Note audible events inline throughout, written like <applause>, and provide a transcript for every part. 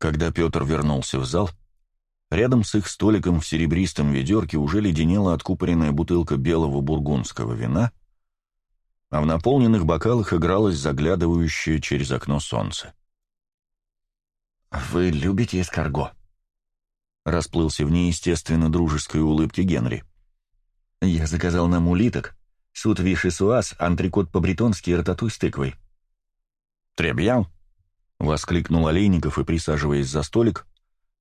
Когда Петр вернулся в зал, рядом с их столиком в серебристом ведерке уже леденела откупоренная бутылка белого бургундского вина, а в наполненных бокалах игралось заглядывающее через окно солнце. «Вы любите эскарго?» Расплылся в неестественно дружеской улыбке Генри. «Я заказал нам улиток, суд виши-суаз, антрикот по-бретонски и рататуй с тыквой». «Требьян!» — воскликнул Олейников и, присаживаясь за столик,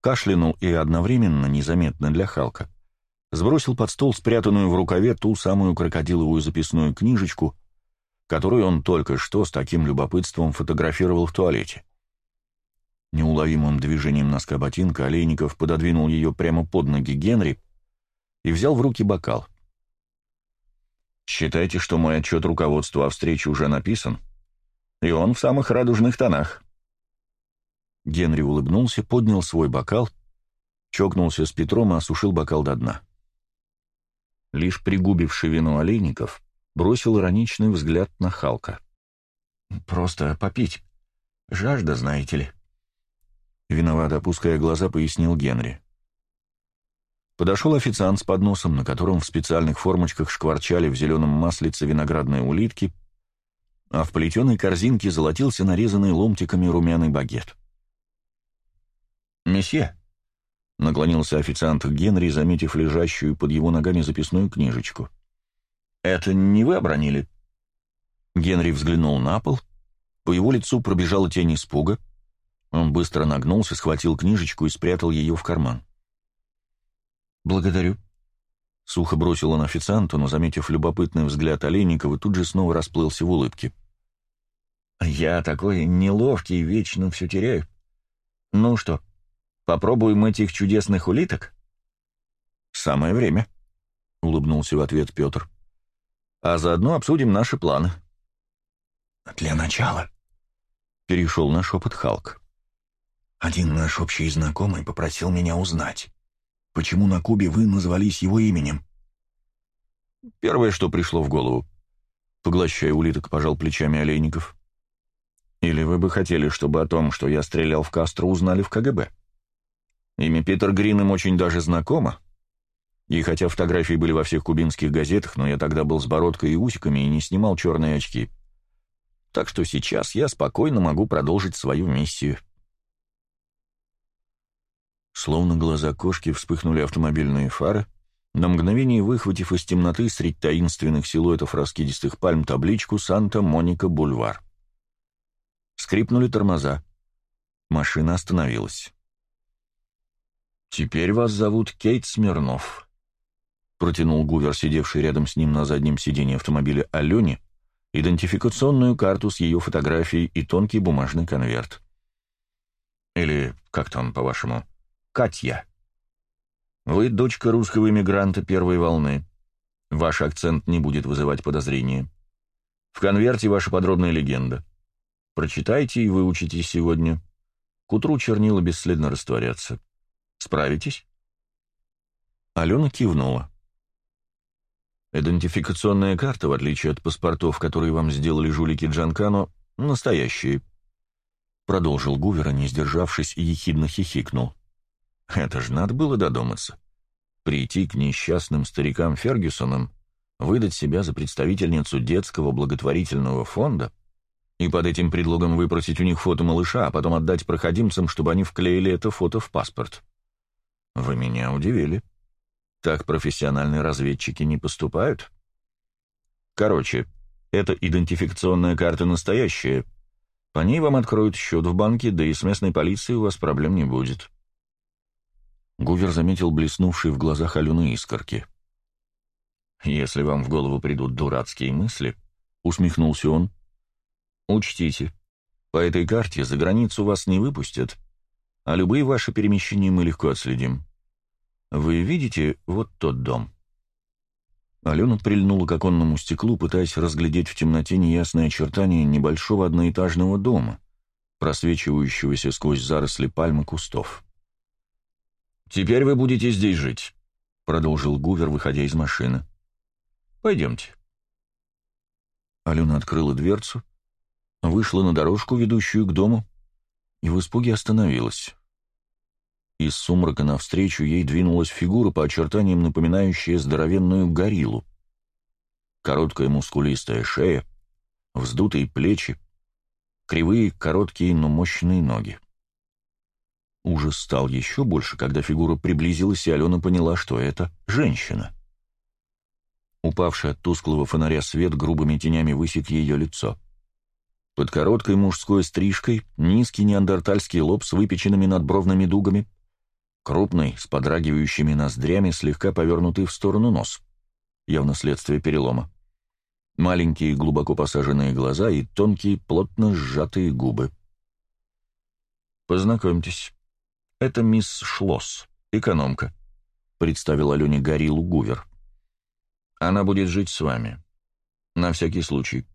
кашлянул и одновременно, незаметно для Халка, сбросил под стол спрятанную в рукаве ту самую крокодиловую записную книжечку, которую он только что с таким любопытством фотографировал в туалете. Неуловимым движением носка ботинка Олейников пододвинул ее прямо под ноги Генри и взял в руки бокал. «Считайте, что мой отчет руководства о встрече уже написан, и он в самых радужных тонах». Генри улыбнулся, поднял свой бокал, чокнулся с Петром и осушил бокал до дна. Лишь пригубивший вино Олейников бросил ироничный взгляд на Халка. «Просто попить. Жажда, знаете ли». Виновато опуская глаза, пояснил Генри. Подошел официант с подносом, на котором в специальных формочках шкварчали в зеленом маслице виноградные улитки, а в плетеной корзинке золотился нарезанный ломтиками румяный багет. «Месье», — наклонился официант Генри, заметив лежащую под его ногами записную книжечку. «Это не вы обронили?» Генри взглянул на пол, по его лицу пробежала тень испуга, он быстро нагнулся, схватил книжечку и спрятал ее в карман. «Благодарю», — сухо бросил он официанту, но, заметив любопытный взгляд Олейникова, тут же снова расплылся в улыбке. «Я такой неловкий, вечно все теряю. Ну что, попробуем этих чудесных улиток?» «Самое время», — улыбнулся в ответ Петр. «А заодно обсудим наши планы». «Для начала», — перешел на шепот Халк. Один наш общий знакомый попросил меня узнать, почему на Кубе вы назвались его именем. Первое, что пришло в голову. Поглощая улиток, пожал плечами Олейников. Или вы бы хотели, чтобы о том, что я стрелял в Кастро, узнали в КГБ? Имя Питер Грин им очень даже знакомо. И хотя фотографии были во всех кубинских газетах, но я тогда был с бородкой и усиками и не снимал черные очки. Так что сейчас я спокойно могу продолжить свою миссию. Словно глаза кошки вспыхнули автомобильные фары, на мгновение выхватив из темноты среди таинственных силуэтов раскидистых пальм табличку «Санта-Моника-Бульвар». Скрипнули тормоза. Машина остановилась. «Теперь вас зовут Кейт Смирнов», — протянул Гувер, сидевший рядом с ним на заднем сиденье автомобиля Алене, идентификационную карту с ее фотографией и тонкий бумажный конверт. «Или как там, по-вашему?» Катя. Вы дочка русского иммигранта первой волны. Ваш акцент не будет вызывать подозрения. В конверте ваша подробная легенда. Прочитайте и выучитесь сегодня. К утру чернила бесследно растворятся. Справитесь?» Алена кивнула. «Идентификационная карта, в отличие от паспортов, которые вам сделали жулики Джанкано, настоящие», — продолжил Гувера, не сдержавшись, и ехидно хихикнул. Это же надо было додуматься. Прийти к несчастным старикам Фергюсонам, выдать себя за представительницу детского благотворительного фонда и под этим предлогом выпросить у них фото малыша, а потом отдать проходимцам, чтобы они вклеили это фото в паспорт. Вы меня удивили. Так профессиональные разведчики не поступают. Короче, эта идентификационная карта настоящая. По ней вам откроют счет в банке, да и с местной полицией у вас проблем не будет. Гувер заметил блеснувшие в глазах Алены искорки. «Если вам в голову придут дурацкие мысли», — усмехнулся он, — «учтите, по этой карте за границу вас не выпустят, а любые ваши перемещения мы легко отследим. Вы видите вот тот дом?» Алена прильнула к оконному стеклу, пытаясь разглядеть в темноте неясные очертания небольшого одноэтажного дома, просвечивающегося сквозь заросли пальмы кустов. «Теперь вы будете здесь жить», — продолжил Гувер, выходя из машины. «Пойдемте». Алена открыла дверцу, вышла на дорожку, ведущую к дому, и в испуге остановилась. Из сумрака навстречу ей двинулась фигура по очертаниям, напоминающая здоровенную гориллу. Короткая мускулистая шея, вздутые плечи, кривые, короткие, но мощные ноги. Ужас стал еще больше, когда фигура приблизилась, и Алена поняла, что это женщина. Упавший от тусклого фонаря свет грубыми тенями высек ее лицо. Под короткой мужской стрижкой низкий неандертальский лоб с выпеченными надбровными дугами, крупный, с подрагивающими ноздрями, слегка повернутый в сторону нос, явно следствие перелома, маленькие глубоко посаженные глаза и тонкие, плотно сжатые губы. «Познакомьтесь, это мисс Шлосс, экономка», — представил Алене Гориллу Гувер. «Она будет жить с вами. На всякий случай.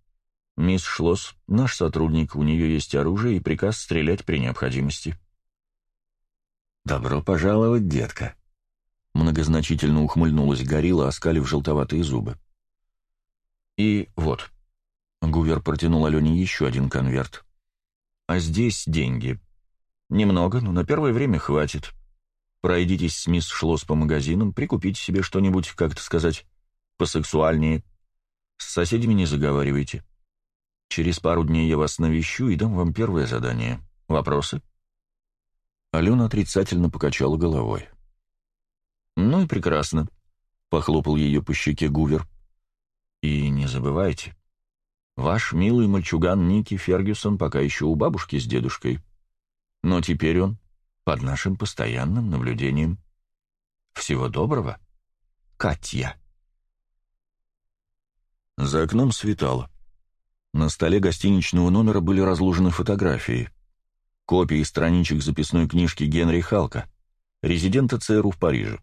Мисс Шлосс — наш сотрудник, у нее есть оружие и приказ стрелять при необходимости». «Добро пожаловать, детка», — многозначительно ухмыльнулась горилла, оскалив желтоватые зубы. «И вот». Гувер протянул Алене еще один конверт. «А здесь деньги. Немного, но на первое время хватит. Пройдитесь с мисс Шлосс по магазинам, прикупите себе что-нибудь, как это сказать, посексуальнее. С соседями не заговаривайте. Через пару дней я вас навещу и дам вам первое задание. Вопросы?» Алена отрицательно покачала головой. «Ну и прекрасно», — похлопал ее по щеке Гувер. «И не забывайте, ваш милый мальчуган Ники Фергюсон пока еще у бабушки с дедушкой, но теперь он под нашим постоянным наблюдением. Всего доброго, Катя». За окном светало. На столе гостиничного номера были разложены фотографии — Копии страничек записной книжки Генри Халка, резидента ЦРУ в Париже.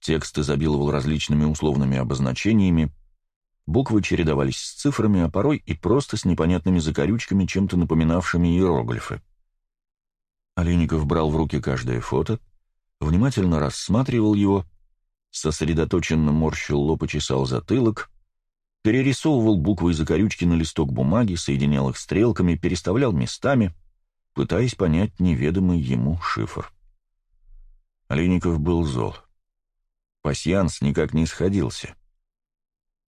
Текст изобиловал различными условными обозначениями, буквы чередовались с цифрами, а порой и просто с непонятными закорючками, чем-то напоминавшими иероглифы. Олейников брал в руки каждое фото, внимательно рассматривал его, сосредоточенно морщил лоб и чесал затылок, перерисовывал буквы и закорючки на листок бумаги, соединял их стрелками, переставлял местами, пытаясь понять неведомый ему шифр. Олейников был зол. Пасьянс никак не сходился.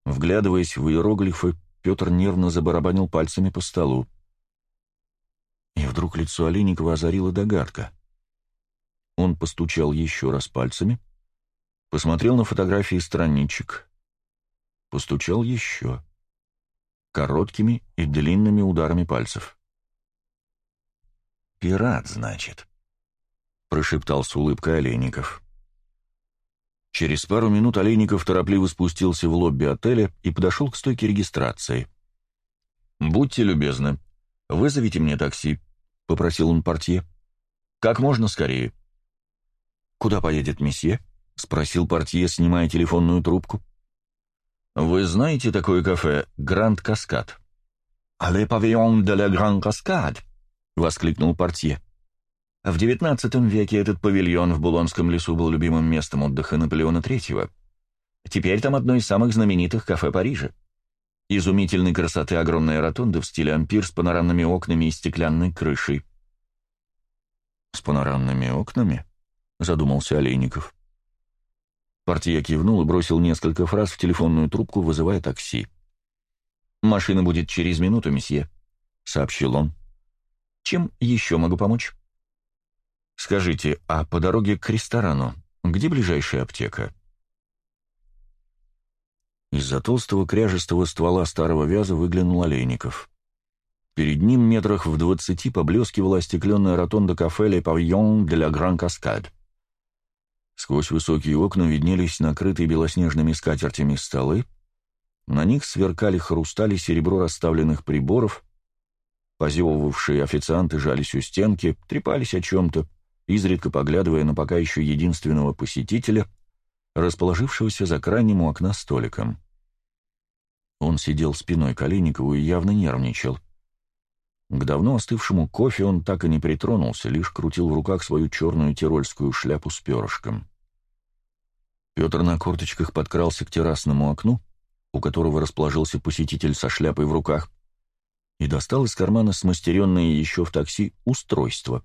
Вглядываясь в иероглифы, Петр нервно забарабанил пальцами по столу. И вдруг лицо Олейникова озарила догадка. Он постучал еще раз пальцами, посмотрел на фотографии страничек, постучал еще, короткими и длинными ударами пальцев. «Пират, значит», — прошептал с улыбкой Олейников. Через пару минут Олейников торопливо спустился в лобби отеля и подошел к стойке регистрации. «Будьте любезны, вызовите мне такси», — попросил он портье. «Как можно скорее». «Куда поедет месье?» — спросил портье, снимая телефонную трубку. «Вы знаете такое кафе «Гранд Каскад»?» «Але павильон де ла Гранд Каскад», — воскликнул портье. В XIX веке этот павильон в Булонском лесу был любимым местом отдыха Наполеона III. Теперь там одно из самых знаменитых кафе Парижа. Изумительной красоты огромная ротонда в стиле ампир с панорамными окнами и стеклянной крышей. «С панорамными окнами?» — задумался Олейников. Портье кивнул и бросил несколько фраз в телефонную трубку, вызывая такси. «Машина будет через минуту, месье», — сообщил он. Чем еще могу помочь? Скажите, а по дороге к ресторану где ближайшая аптека? Из-за толстого кряжестого ствола старого вяза выглянул Олейников. Перед ним метрах в двадцати поблескивала остекленная ротонда кафе «Ле Павьон де ла Гран Каскад». Сквозь высокие окна виднелись накрытые белоснежными скатертями столы, на них сверкали хрустали серебро расставленных приборов, Позевывавшие официанты жались у стенки, трепались о чем-то, изредка поглядывая на пока еще единственного посетителя, расположившегося за крайним у окна столиком. Он сидел спиной к Олейникову и явно нервничал. К давно остывшему кофе он так и не притронулся, лишь крутил в руках свою черную тирольскую шляпу с перышком. Петр на корточках подкрался к террасному окну, у которого расположился посетитель со шляпой в руках, и достал из кармана смастеренное еще в такси устройство.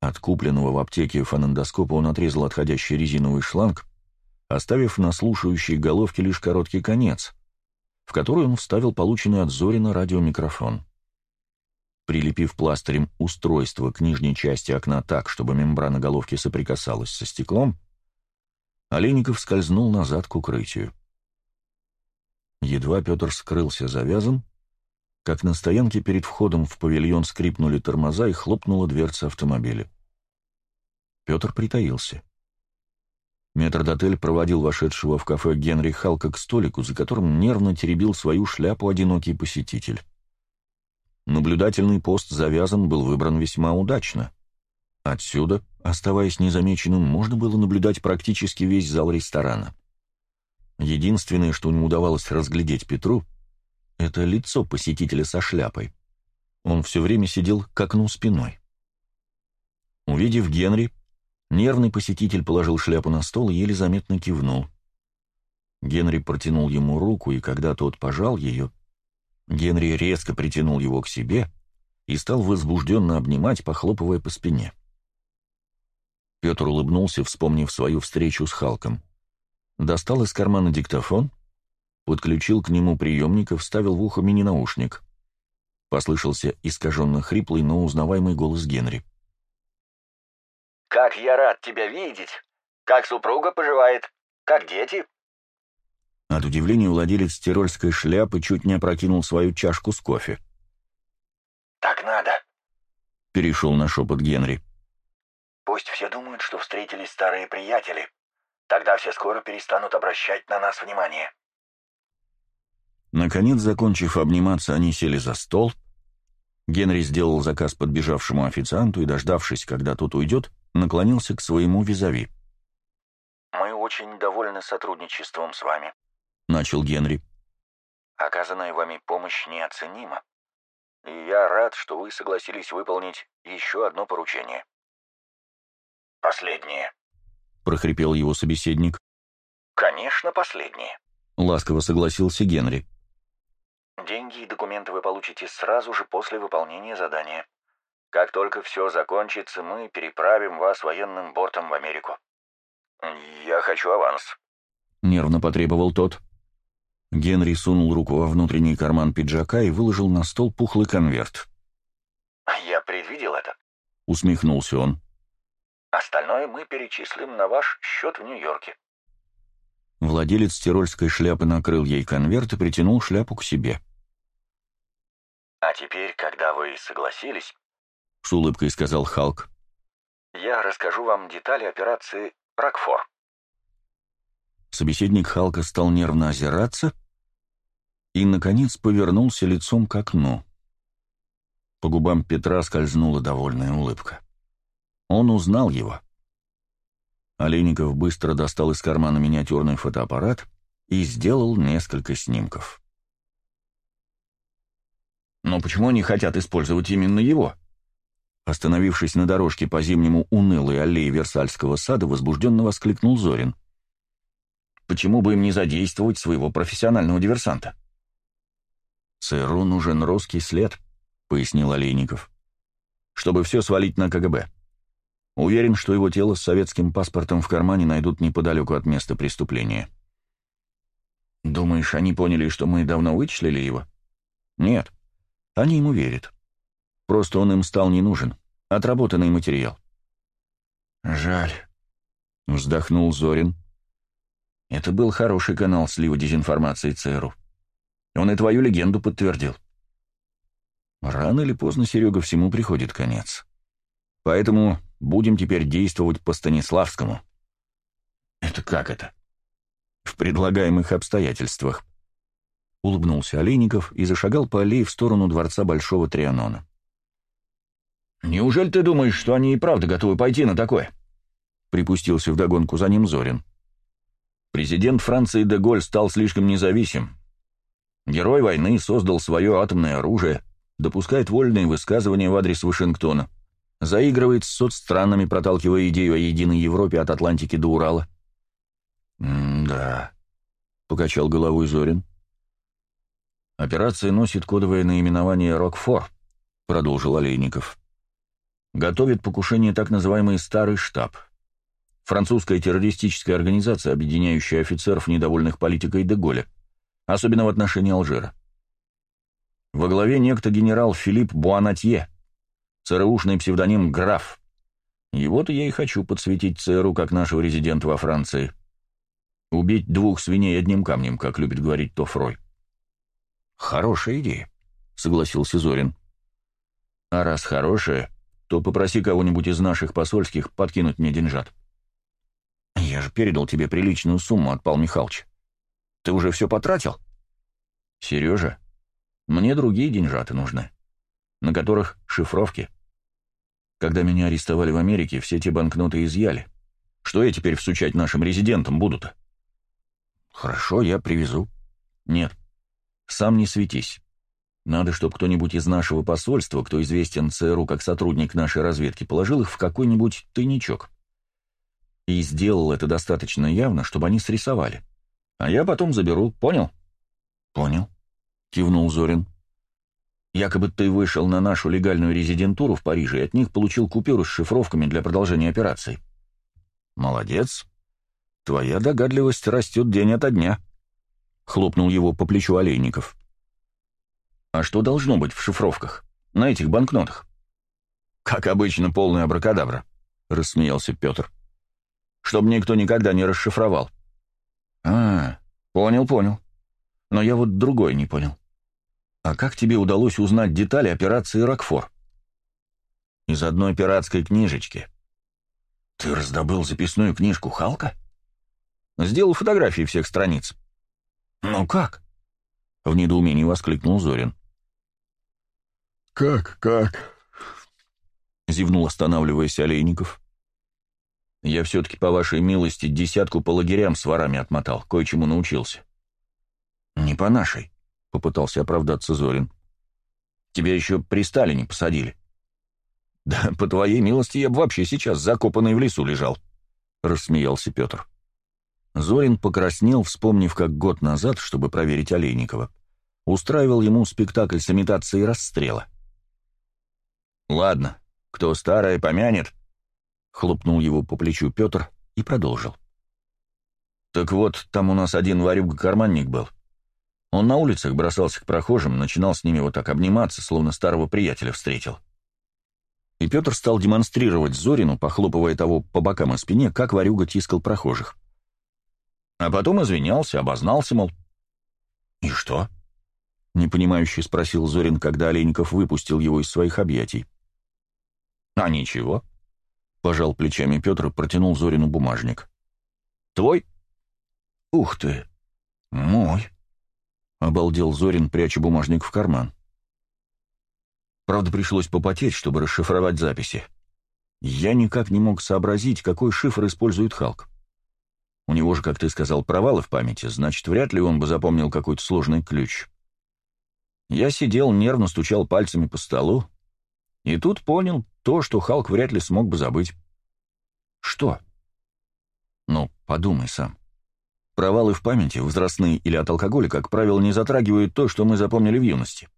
От купленного в аптеке фонендоскопа он отрезал отходящий резиновый шланг, оставив на слушающей головке лишь короткий конец, в который он вставил полученный от Зорина радиомикрофон. Прилепив пластырем устройство к нижней части окна так, чтобы мембрана головки соприкасалась со стеклом, Олейников скользнул назад к укрытию. Едва Петр скрылся завязан, как на стоянке перед входом в павильон скрипнули тормоза и хлопнула дверца автомобиля. Петр притаился. Метрдотель проводил вошедшего в кафе Генри Халка к столику, за которым нервно теребил свою шляпу одинокий посетитель. Наблюдательный пост завязан был выбран весьма удачно. Отсюда, оставаясь незамеченным, можно было наблюдать практически весь зал ресторана. Единственное, что не удавалось разглядеть Петру, это лицо посетителя со шляпой. Он все время сидел к окну спиной. Увидев Генри, нервный посетитель положил шляпу на стол и еле заметно кивнул. Генри протянул ему руку, и когда тот пожал ее, Генри резко притянул его к себе и стал возбужденно обнимать, похлопывая по спине. Петр улыбнулся, вспомнив свою встречу с Халком. Достал из кармана диктофон, подключил к нему приемник и вставил в ухо мини-наушник. Послышался искаженно хриплый, но узнаваемый голос Генри. «Как я рад тебя видеть! Как супруга поживает? Как дети?» От удивления владелец тирольской шляпы чуть не опрокинул свою чашку с кофе. «Так надо», — перешел на шепот Генри. «Пусть все думают, что встретились старые приятели. Тогда все скоро перестанут обращать на нас внимание». Наконец, закончив обниматься, они сели за стол. Генри сделал заказ подбежавшему официанту и, дождавшись, когда тот уйдет, наклонился к своему визави. «Мы очень довольны сотрудничеством с вами», — начал Генри. «Оказанная вами помощь неоценима, и я рад, что вы согласились выполнить еще одно поручение». «Последнее», — прохрипел его собеседник. «Конечно, последнее», — ласково согласился Генри. «Деньги и документы вы получите сразу же после выполнения задания. Как только все закончится, мы переправим вас военным бортом в Америку. Я хочу аванс», — нервно потребовал тот. Генри сунул руку во внутренний карман пиджака и выложил на стол пухлый конверт. «Я предвидел это», — усмехнулся он. «Остальное мы перечислим на ваш счет в Нью-Йорке». Владелец тирольской шляпы накрыл ей конверт и притянул шляпу к себе. «А теперь, когда вы согласились», — с улыбкой сказал Халк, — «я расскажу вам детали операции «Рокфор». Собеседник Халка стал нервно озираться и, наконец, повернулся лицом к окну. По губам Петра скользнула довольная улыбка. Он узнал его. Олейников быстро достал из кармана миниатюрный фотоаппарат и сделал несколько снимков. «Но почему они хотят использовать именно его?» Остановившись на дорожке по зимнему унылой аллее Версальского сада, возбужденно воскликнул Зорин. «Почему бы им не задействовать своего профессионального диверсанта?» «ЦРУ нужен русский след», — пояснил Олейников. «Чтобы все свалить на КГБ. Уверен, что его тело с советским паспортом в кармане найдут неподалеку от места преступления». «Думаешь, они поняли, что мы давно вычислили его?» «Нет. Они ему верят. Просто он им стал не нужен. Отработанный материал». «Жаль», — вздохнул Зорин. «Это был хороший канал слива дезинформации ЦРУ. Он и твою легенду подтвердил. Рано или поздно, Серега, всему приходит конец. Поэтому будем теперь действовать по Станиславскому. Это как это? В предлагаемых обстоятельствах. Улыбнулся Олейников и зашагал по аллее в сторону дворца Большого Трианона. «Неужели ты думаешь, что они и правда готовы пойти на такое?» Припустился вдогонку за ним Зорин. Президент Франции Деголь стал слишком независим, Герой войны создал свое атомное оружие, допускает вольные высказывания в адрес Вашингтона, заигрывает с соцстранами, проталкивая идею о единой Европе от Атлантики до Урала. «Да», — покачал головой Зорин. «Операция носит кодовое наименование «Рокфор», — продолжил Олейников. готовит покушение так называемый «Старый штаб». Французская террористическая организация, объединяющая офицеров, недовольных политикой Деголя, особенно в отношении Алжира. Во главе некто генерал Филипп Буанатье, ЦРУшный псевдоним «Граф». Его-то я и хочу подсветить ЦРУ как нашего резидента во Франции. Убить двух свиней одним камнем, как любит говорить Тофрой. «Хорошая идея», — согласился Зорин. «А раз хорошая, то попроси кого-нибудь из наших посольских подкинуть мне деньжат». «Я же передал тебе приличную сумму от Павла Михайловича. Ты уже все потратил?» «Сережа, мне другие деньжаты нужны, на которых шифровки. Когда меня арестовали в Америке, все те банкноты изъяли. Что я теперь всучать нашим резидентам буду-то?» «Хорошо, я привезу». «Нет, сам не светись. Надо, чтобы кто-нибудь из нашего посольства, кто известен ЦРУ как сотрудник нашей разведки, положил их в какой-нибудь тайничок. И сделал это достаточно явно, чтобы они срисовали. А я потом заберу, понял? Понял, кивнул Зорин. Якобы ты вышел на нашу легальную резидентуру в Париже и от них получил купюру с шифровками для продолжения операции. Молодец. Твоя догадливость растет день ото дня. Хлопнул его по плечу Олейников. А что должно быть в шифровках? На этих банкнотах? Как обычно, полная абракадабра, рассмеялся Петр. Чтоб никто никогда не расшифровал. А, понял, понял. Но я вот другой не понял. А как тебе удалось узнать детали операции «Рокфор»? Из одной пиратской книжечки. Ты раздобыл записную книжку Халка? Сделал фотографии всех страниц. Ну как? В недоумении воскликнул Зорин. «Как, как?» — зевнул, останавливаясь Олейников. «Я все-таки, по вашей милости, десятку по лагерям с ворами отмотал, кое-чему научился». «Не по нашей», — попытался оправдаться Зорин. «Тебя еще при Сталине посадили». «Да, по твоей милости, я бы вообще сейчас закопанный в лесу лежал», — рассмеялся Петр. Зорин покраснел, вспомнив, как год назад, чтобы проверить Олейникова, устраивал ему спектакль с имитацией расстрела. «Ладно, кто старое помянет», — хлопнул его по плечу Петр и продолжил. «Так вот, там у нас один варюга-карманник был. Он на улицах бросался к прохожим, начинал с ними вот так обниматься, словно старого приятеля встретил. И Петр стал демонстрировать Зорину, похлопывая того по бокам и спине, как варюга тискал прохожих. А потом извинялся, обознался, мол. «И что?» — непонимающе спросил Зорин, когда Олейников выпустил его из своих объятий. «А ничего», — пожал плечами Петр и протянул Зорину бумажник. «Твой?» «Ух ты! Мой!» — обалдел Зорин, пряча бумажник в карман. Правда, пришлось попотеть, чтобы расшифровать записи. Я никак не мог сообразить, какой шифр использует Халк. У него же, как ты сказал, провалы в памяти, значит, вряд ли он бы запомнил какой-то сложный ключ. Я сидел, нервно стучал пальцами по столу, и тут понял то, что Халк вряд ли смог бы забыть. Что? Ну, подумай сам. Провалы в памяти, возрастные или от алкоголя, как правило, не затрагивают то, что мы запомнили в юности.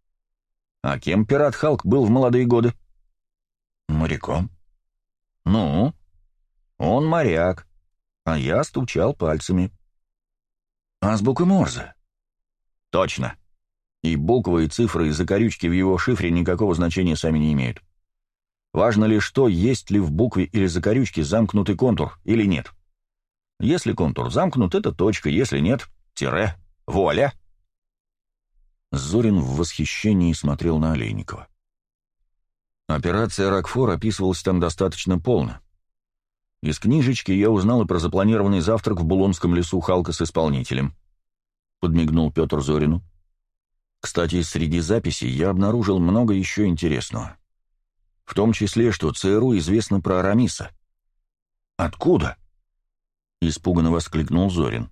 А кем пират Халк был в молодые годы? Моряком. Ну, он моряк, а я стучал пальцами. Азбука Морзе. Точно. И буквы, и цифры, и закорючки в его шифре никакого значения сами не имеют. Важно лишь то, есть ли в букве или закорючке замкнутый контур или нет. Если контур замкнут, это точка, если нет — тире. Вуаля! Зорин в восхищении смотрел на Олейникова. Операция «Рокфор» описывалась там достаточно полно. Из книжечки я узнал и про запланированный завтрак в Булонском лесу Халка с исполнителем. Подмигнул Петр Зорину. Кстати, среди записей я обнаружил много еще интересного. В том числе, что ЦРУ известно про Арамиса. «Откуда?» — испуганно воскликнул Зорин.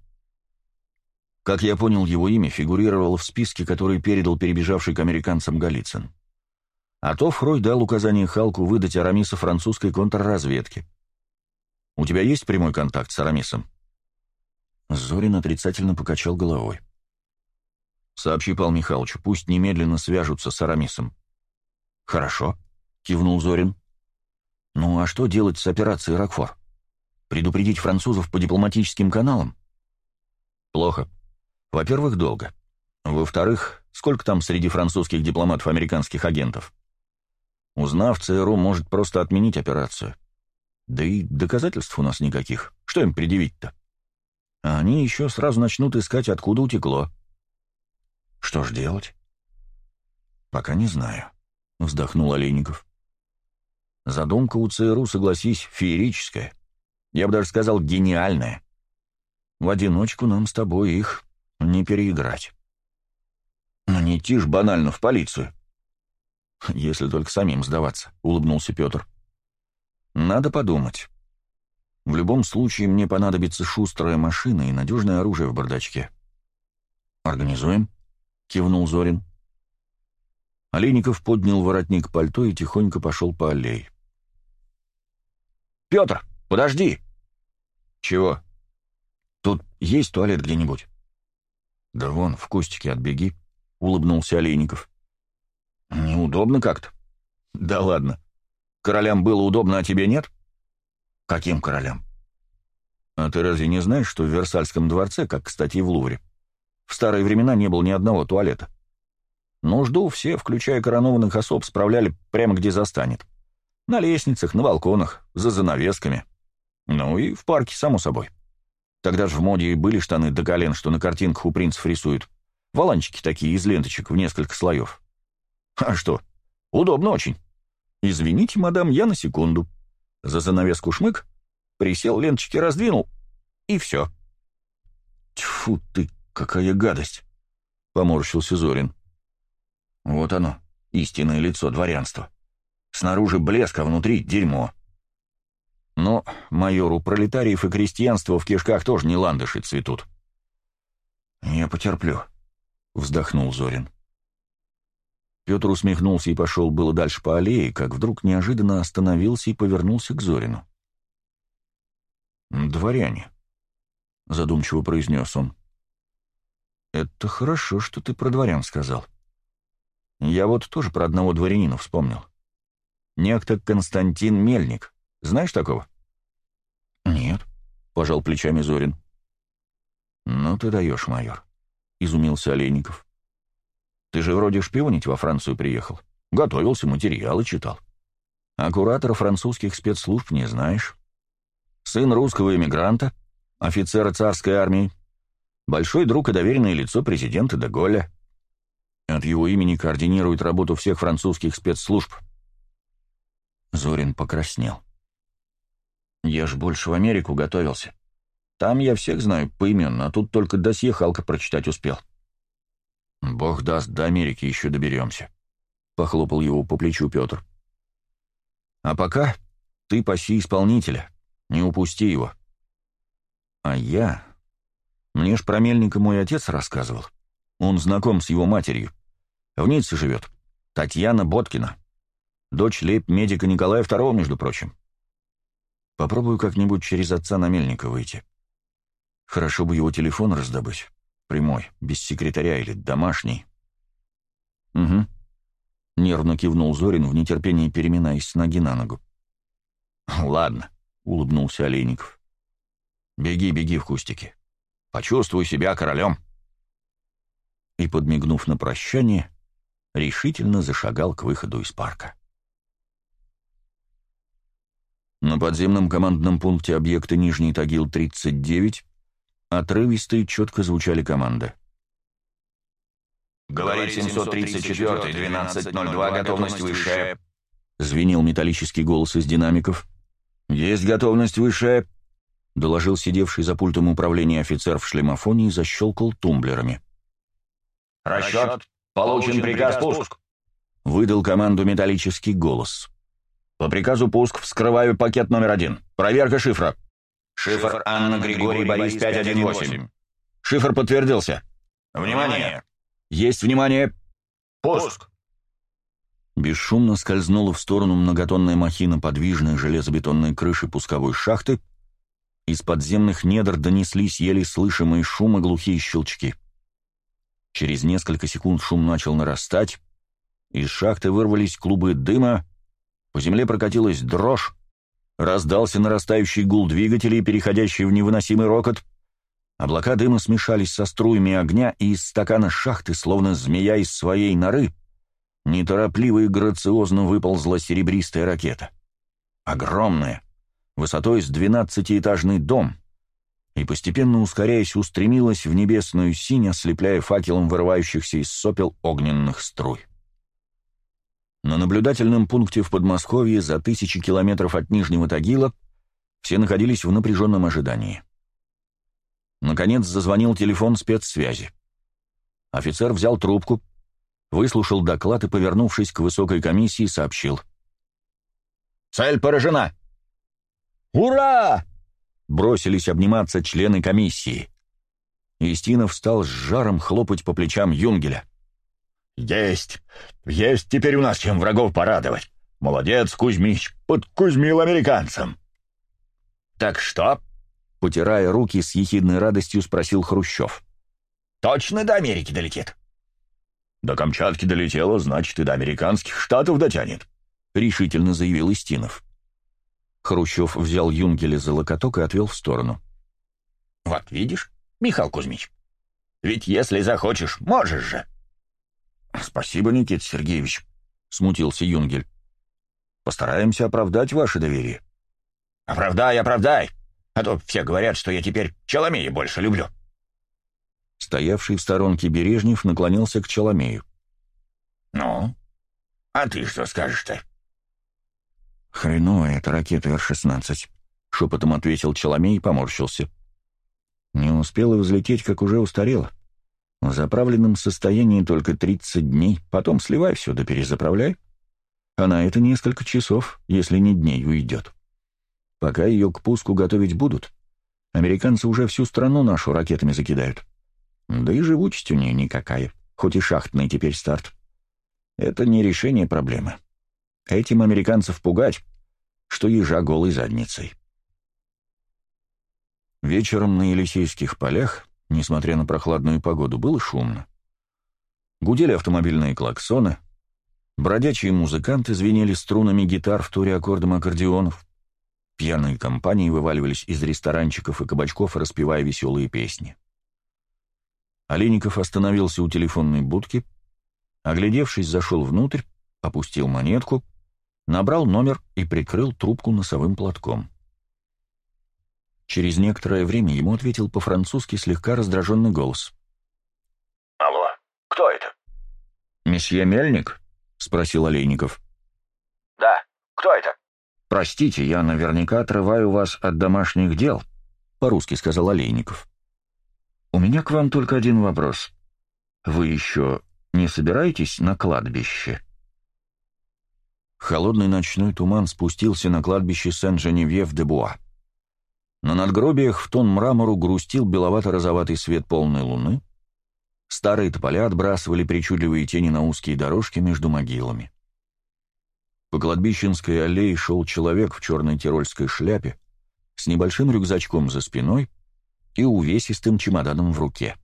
Как я понял, его имя фигурировало в списке, который передал перебежавший к американцам Голицын. А то Фрой дал указание Халку выдать Арамиса французской контрразведке. У тебя есть прямой контакт с Арамисом?» Зорин отрицательно покачал головой. «Сообщи Пал Михайловичу, пусть немедленно свяжутся с Арамисом». «Хорошо», — кивнул Зорин. а что делать с операцией «Рокфор»? Предупредить французов по дипломатическим каналам? Плохо. Во-первых, долго. Во-вторых, сколько там среди французских дипломатов американских агентов? Узнав, ЦРУ может просто отменить операцию. Да и доказательств у нас никаких. Что им предъявить-то? А они еще сразу начнут искать, откуда утекло. Что ж делать? Пока не знаю, — вздохнул Олейников. Задумка у ЦРУ, согласись, феерическая. Я бы даже сказал, гениальная. В одиночку нам с тобой их не переиграть. Но не идти ж банально в полицию. Если только самим сдаваться, — улыбнулся Петр. Надо подумать. В любом случае мне понадобится шустрая машина и надежное оружие в бардачке. «Организуем?» — кивнул Зорин. Олейников поднял воротник пальто и тихонько пошел по аллее. «Петр, подожди!» «Чего? Тут есть туалет где-нибудь?» «Да вон, в кустике отбеги», — улыбнулся Олейников. «Неудобно как-то». «Да ладно. Королям было удобно, а тебе нет?» «Каким королям?» «А ты разве не знаешь, что в Версальском дворце, как, кстати, и в Лувре, в старые времена не было ни одного туалета? Нужду все, включая коронованных особ, справляли прямо где застанет. На лестницах, на балконах, за занавесками. Ну и в парке, само собой. Тогда же в моде и были штаны до колен, что на картинках у принцев рисуют. Воланчики такие из ленточек в несколько слоев. А что? Удобно очень. Извините, мадам, я на секунду. За занавеску шмык, присел, ленточки раздвинул, и все. Тьфу ты, какая гадость! Поморщился Зорин. Вот оно, истинное лицо дворянства. Снаружи блеск, а внутри дерьмо. Но майору пролетариев и крестьянства в кишках тоже не ландыши цветут. «Я потерплю», — вздохнул Зорин. Петр усмехнулся и пошел было дальше по аллее, как вдруг неожиданно остановился и повернулся к Зорину. «Дворяне», — задумчиво произнес он. «Это хорошо, что ты про дворян сказал. Я вот тоже про одного дворянина вспомнил. Некто Константин Мельник. Знаешь такого?» «Нет», — пожал плечами Зорин. «Ну ты даешь, майор», — изумился Олейников. «Ты же вроде шпионить во Францию приехал. Готовился, материалы читал. А куратора французских спецслужб не знаешь. Сын русского эмигранта, офицера царской армии, большой друг и доверенное лицо президента Деголя. От его имени координирует работу всех французских спецслужб, Зорин покраснел. «Я ж больше в Америку готовился. Там я всех знаю поименно, а тут только досье Халка прочитать успел». «Бог даст, до Америки еще доберемся», — похлопал его по плечу Петр. «А пока ты паси исполнителя, не упусти его». «А я...» Мне ж про Мельника мой отец рассказывал. Он знаком с его матерью. В Ницце живет. Татьяна Боткина. Дочь лейб-медика Николая II, между прочим. Попробую как-нибудь через отца на Мельника выйти. Хорошо бы его телефон раздобыть. Прямой, без секретаря или домашний. Угу. Нервно кивнул Зорин, в нетерпении переминаясь с ноги на ногу. «Ладно», — улыбнулся Олейников. «Беги, беги в кустики. Почувствуй себя королем». И, подмигнув на прощание, решительно зашагал к выходу из парка. На подземном командном пункте объекта Нижний Тагил-39 отрывисто и четко звучали команды. «Говорит 734-й, 12.02, готовность высшая», — звенел металлический голос из динамиков. «Есть готовность высшая», — доложил сидевший за пультом управления офицер в шлемофоне и защелкал тумблерами. «Расчет. Получен приказ пуск», — выдал команду металлический голос. По приказу пуск вскрываю пакет номер один. Проверка шифра. Шифр Анна Григорий Борис 518. Шифр подтвердился. Внимание! Есть внимание! Пуск! Бесшумно скользнула в сторону многотонная махина подвижной железобетонной крыши пусковой шахты. Из подземных недр донеслись еле слышимые шумы глухие щелчки. Через несколько секунд шум начал нарастать. Из шахты вырвались клубы дыма, по земле прокатилась дрожь, Раздался нарастающий гул двигателей, переходящий в невыносимый рокот. Облака дыма смешались со струями огня, и из стакана шахты, словно змея из своей норы, неторопливо и грациозно выползла серебристая ракета. Огромная, высотой с двенадцатиэтажный дом, и, постепенно ускоряясь, устремилась в небесную синь, ослепляя факелом вырывающихся из сопел огненных струй. На наблюдательном пункте в Подмосковье за тысячи километров от Нижнего Тагила все находились в напряженном ожидании. Наконец зазвонил телефон спецсвязи. Офицер взял трубку, выслушал доклад и, повернувшись к высокой комиссии, сообщил. «Цель поражена!» «Ура!» — бросились обниматься члены комиссии. Истинов стал с жаром хлопать по плечам Юнгеля. «Есть! Есть теперь у нас чем врагов порадовать! Молодец, Кузьмич! Подкузьмил американцам!» «Так что?» — потирая руки с ехидной радостью, спросил Хрущев. «Точно до Америки долетит?» «До Камчатки долетело, значит, и до американских штатов дотянет», — решительно заявил Истинов. Хрущев взял Юнгеля за локоток и отвел в сторону. «Вот видишь, Михаил Кузьмич, ведь если захочешь, можешь же!» «Спасибо, Никита Сергеевич», — смутился Юнгель. «Постараемся оправдать ваше доверие». «Оправдай, оправдай! А то все говорят, что я теперь Челомея больше люблю». Стоявший в сторонке Бережнев наклонился к Челомею. «Ну, а ты что скажешь-то?» «Хреновая эта ракета Р-16», — шепотом ответил Челомей и поморщился. «Не успела взлететь, как уже устарела. В заправленном состоянии только 30 дней, потом сливай все да перезаправляй. А на это несколько часов, если не дней, уйдет. Пока ее к пуску готовить будут, американцы уже всю страну нашу ракетами закидают. Да и живучесть у нее никакая, хоть и шахтный теперь старт. Это не решение проблемы. Этим американцев пугать, что ежа голой задницей. Вечером на Елисейских полях Несмотря на прохладную погоду, было шумно. Гудели автомобильные клаксоны, бродячие музыканты звенели струнами гитар в туре аккордом аккордеонов, пьяные компании вываливались из ресторанчиков и кабачков, распевая веселые песни. Олейников остановился у телефонной будки, оглядевшись, зашел внутрь, опустил монетку, набрал номер и прикрыл трубку носовым платком. Через некоторое время ему ответил по-французски слегка раздраженный голос. «Алло, кто это?» «Месье Мельник?» — спросил Олейников. «Да, кто это?» «Простите, я наверняка отрываю вас от домашних дел», — по-русски сказал Олейников. «У меня к вам только один вопрос. Вы еще не собираетесь на кладбище?» Холодный ночной туман спустился на кладбище Сен-Женевьев-де-Буа. На надгробиях в тон мрамору грустил беловато-розоватый свет полной луны. Старые тополя отбрасывали причудливые тени на узкие дорожки между могилами. По кладбищенской аллее шел человек в черной тирольской шляпе с небольшим рюкзачком за спиной и увесистым чемоданом в руке.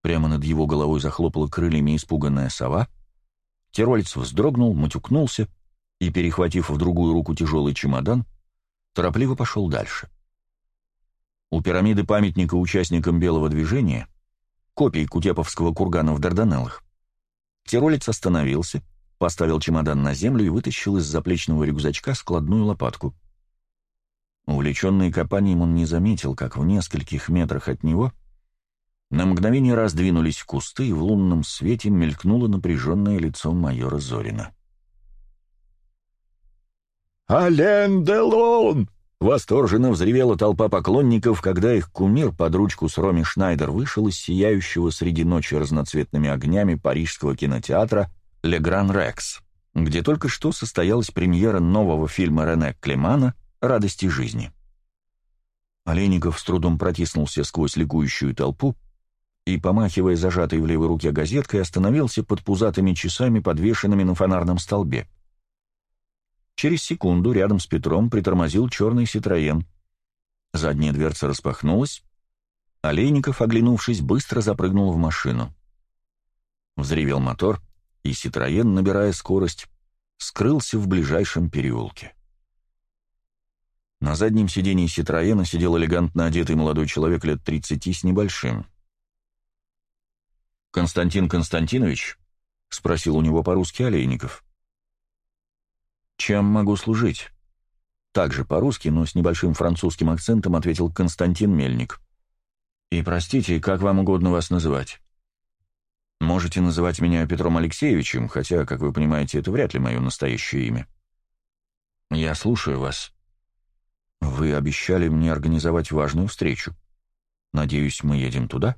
Прямо над его головой захлопала крыльями испуганная сова. Тирольц вздрогнул, матюкнулся и, перехватив в другую руку тяжелый чемодан, торопливо пошел дальше. У пирамиды памятника участникам белого движения, копии Кутеповского кургана в Дарданеллах, Тиролец остановился, поставил чемодан на землю и вытащил из заплечного рюкзачка складную лопатку. Увлеченный копанием он не заметил, как в нескольких метрах от него на мгновение раздвинулись кусты, и в лунном свете мелькнуло напряженное лицо майора Зорина. «Ален Делон!» Восторженно взревела толпа поклонников, когда их кумир под ручку с Роми Шнайдер вышел из сияющего среди ночи разноцветными огнями парижского кинотеатра «Ле Гран Рекс», где только что состоялась премьера нового фильма Рене Клемана «Радости жизни». Олейников с трудом протиснулся сквозь ликующую толпу и, помахивая зажатой в левой руке газеткой, остановился под пузатыми часами, подвешенными на фонарном столбе. Через секунду рядом с Петром притормозил черный «Ситроен». Задняя дверца распахнулась. Олейников, оглянувшись, быстро запрыгнул в машину. Взревел мотор, и «Ситроен», набирая скорость, скрылся в ближайшем переулке. На заднем сидении Ситроена сидел элегантно одетый молодой человек лет 30 с небольшим. «Константин Константинович?» — спросил у него по-русски Олейников. «Чем могу служить?» Также по-русски, но с небольшим французским акцентом ответил Константин Мельник. «И простите, как вам угодно вас называть?» «Можете называть меня Петром Алексеевичем, хотя, как вы понимаете, это вряд ли мое настоящее имя». «Я слушаю вас». «Вы обещали мне организовать важную встречу. Надеюсь, мы едем туда?»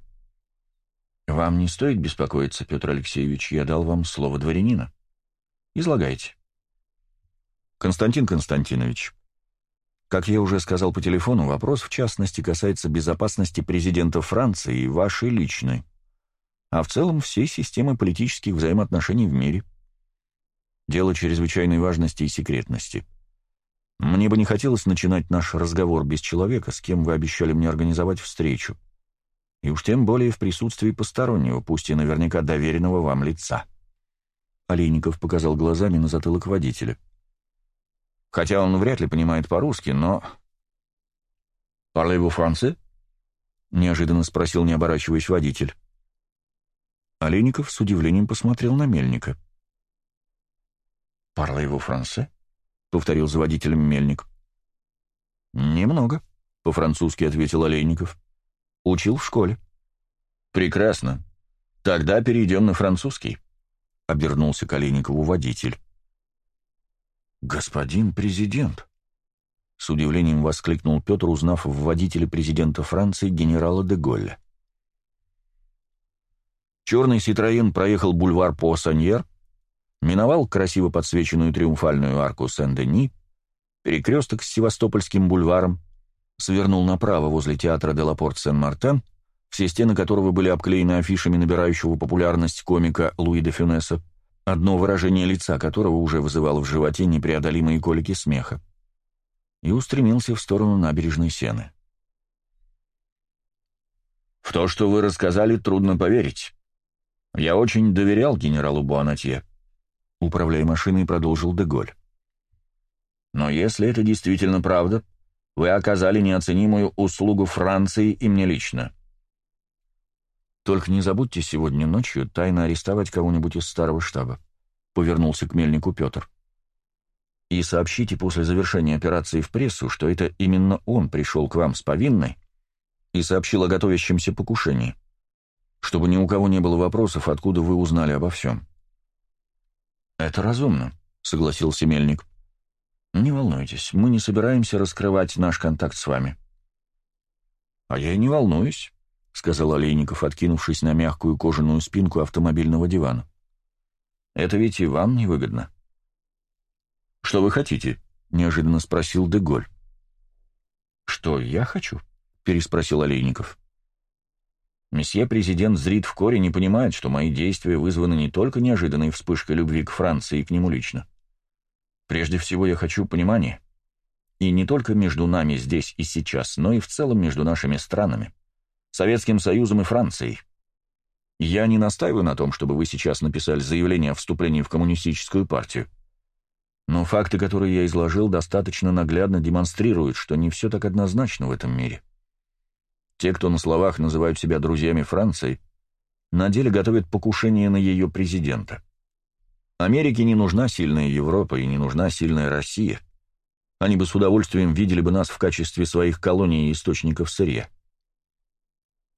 «Вам не стоит беспокоиться, Петр Алексеевич, я дал вам слово дворянина. Излагайте». «Константин Константинович, как я уже сказал по телефону, вопрос в частности касается безопасности президента Франции и вашей личной, а в целом всей системы политических взаимоотношений в мире. Дело чрезвычайной важности и секретности. Мне бы не хотелось начинать наш разговор без человека, с кем вы обещали мне организовать встречу и уж тем более в присутствии постороннего, пусть и наверняка доверенного вам лица. Олейников показал глазами на затылок водителя. Хотя он вряд ли понимает по-русски, но... «Parlez-vous français?» — неожиданно спросил, не оборачиваясь водитель. Олейников с удивлением посмотрел на Мельника. «Parlez-vous français?» — повторил за водителем Мельник. «Немного», — по-французски ответил Олейников. Учил в школе. Прекрасно. Тогда перейдем на французский. Обернулся к Олейникову водитель. Господин президент. С удивлением воскликнул Петр, узнав в водителе президента Франции генерала де Голля. Черный Ситроен проехал бульвар по Саньер, миновал красиво подсвеченную триумфальную арку Сен-Дени, перекресток с Севастопольским бульваром, свернул направо возле театра Делапорт Сен-Мартен, все стены которого были обклеены афишами набирающего популярность комика Луи де Фюнеса, одно выражение лица которого уже вызывало в животе непреодолимые колики смеха, и устремился в сторону набережной Сены. «В то, что вы рассказали, трудно поверить. Я очень доверял генералу Буанатье», — управляя машиной, продолжил Деголь. «Но если это действительно правда, вы оказали неоценимую услугу Франции и мне лично. Только не забудьте сегодня ночью тайно арестовать кого-нибудь из старого штаба, повернулся к мельнику Петр. И сообщите после завершения операции в прессу, что это именно он пришел к вам с повинной и сообщил о готовящемся покушении, чтобы ни у кого не было вопросов, откуда вы узнали обо всем. «Это разумно», — согласился Мельник. «Не волнуйтесь, мы не собираемся раскрывать наш контакт с вами». «А я и не волнуюсь», — сказал Олейников, откинувшись на мягкую кожаную спинку автомобильного дивана. «Это ведь и вам невыгодно». «Что вы хотите?» — неожиданно спросил Деголь. «Что я хочу?» — переспросил Олейников. «Месье президент зрит в коре не понимает, что мои действия вызваны не только неожиданной вспышкой любви к Франции и к нему лично, Прежде всего я хочу понимания. И не только между нами здесь и сейчас, но и в целом между нашими странами, Советским Союзом и Францией. Я не настаиваю на том, чтобы вы сейчас написали заявление о вступлении в коммунистическую партию. Но факты, которые я изложил, достаточно наглядно демонстрируют, что не все так однозначно в этом мире. Те, кто на словах называют себя друзьями Франции, на деле готовят покушение на ее президента. Америке не нужна сильная Европа и не нужна сильная Россия. Они бы с удовольствием видели бы нас в качестве своих колоний и источников сырья.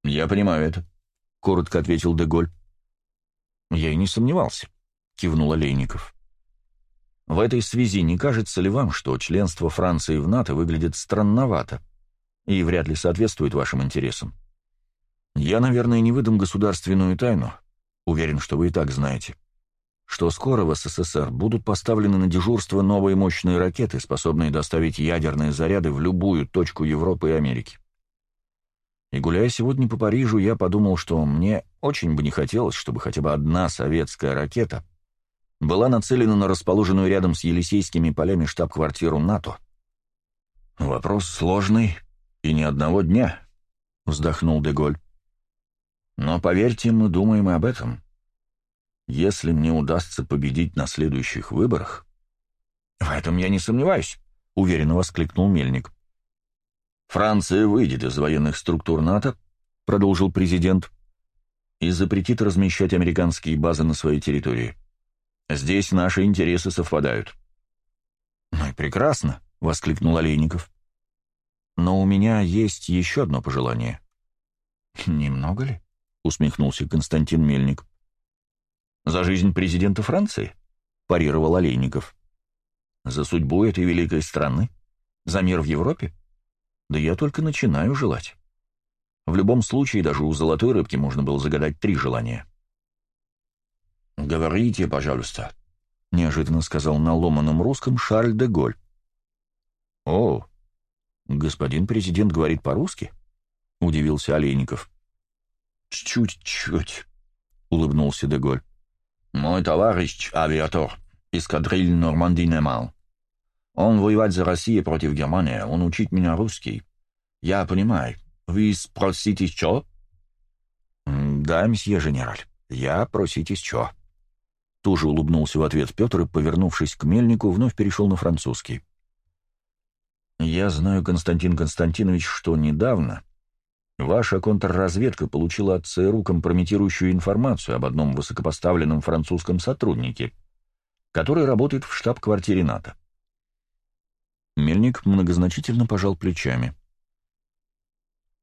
«Я понимаю это», — коротко ответил Деголь. «Я и не сомневался», — кивнул Олейников. «В этой связи не кажется ли вам, что членство Франции в НАТО выглядит странновато и вряд ли соответствует вашим интересам? Я, наверное, не выдам государственную тайну, уверен, что вы и так знаете что скоро в СССР будут поставлены на дежурство новые мощные ракеты, способные доставить ядерные заряды в любую точку Европы и Америки. И гуляя сегодня по Парижу, я подумал, что мне очень бы не хотелось, чтобы хотя бы одна советская ракета была нацелена на расположенную рядом с Елисейскими полями штаб-квартиру НАТО. «Вопрос сложный и ни одного дня», — вздохнул Деголь. «Но поверьте, мы думаем и об этом. Если мне удастся победить на следующих выборах... — В этом я не сомневаюсь, — уверенно воскликнул Мельник. Франция выйдет из военных структур НАТО, продолжил президент, и запретит размещать американские базы на своей территории. Здесь наши интересы совпадают. «Ну и прекрасно», — воскликнул Олейников. «Но у меня есть еще одно пожелание». «Немного ли?» — усмехнулся Константин Мельник. «За жизнь президента Франции?» — парировал Олейников. «За судьбу этой великой страны? За мир в Европе? Да я только начинаю желать». В любом случае, даже у золотой рыбки можно было загадать три желания. «Говорите, пожалуйста», — неожиданно сказал на ломаном русском Шарль де Голь. «О, господин президент говорит по-русски?» — удивился Олейников. «Чуть-чуть», — улыбнулся де Голь. «Мой товарищ — авиатор, эскадриль Нормандии-Немал. Он воевать за Россию против Германии, он учит меня русский. Я понимаю, вы спросите, что? Да, месье генераль, я проситесь, что? Тоже улыбнулся в ответ Петр и, повернувшись к мельнику, вновь перешел на французский. «Я знаю, Константин Константинович, что недавно ваша контрразведка получила от ЦРУ компрометирующую информацию об одном высокопоставленном французском сотруднике, который работает в штаб-квартире НАТО». Мельник многозначительно пожал плечами.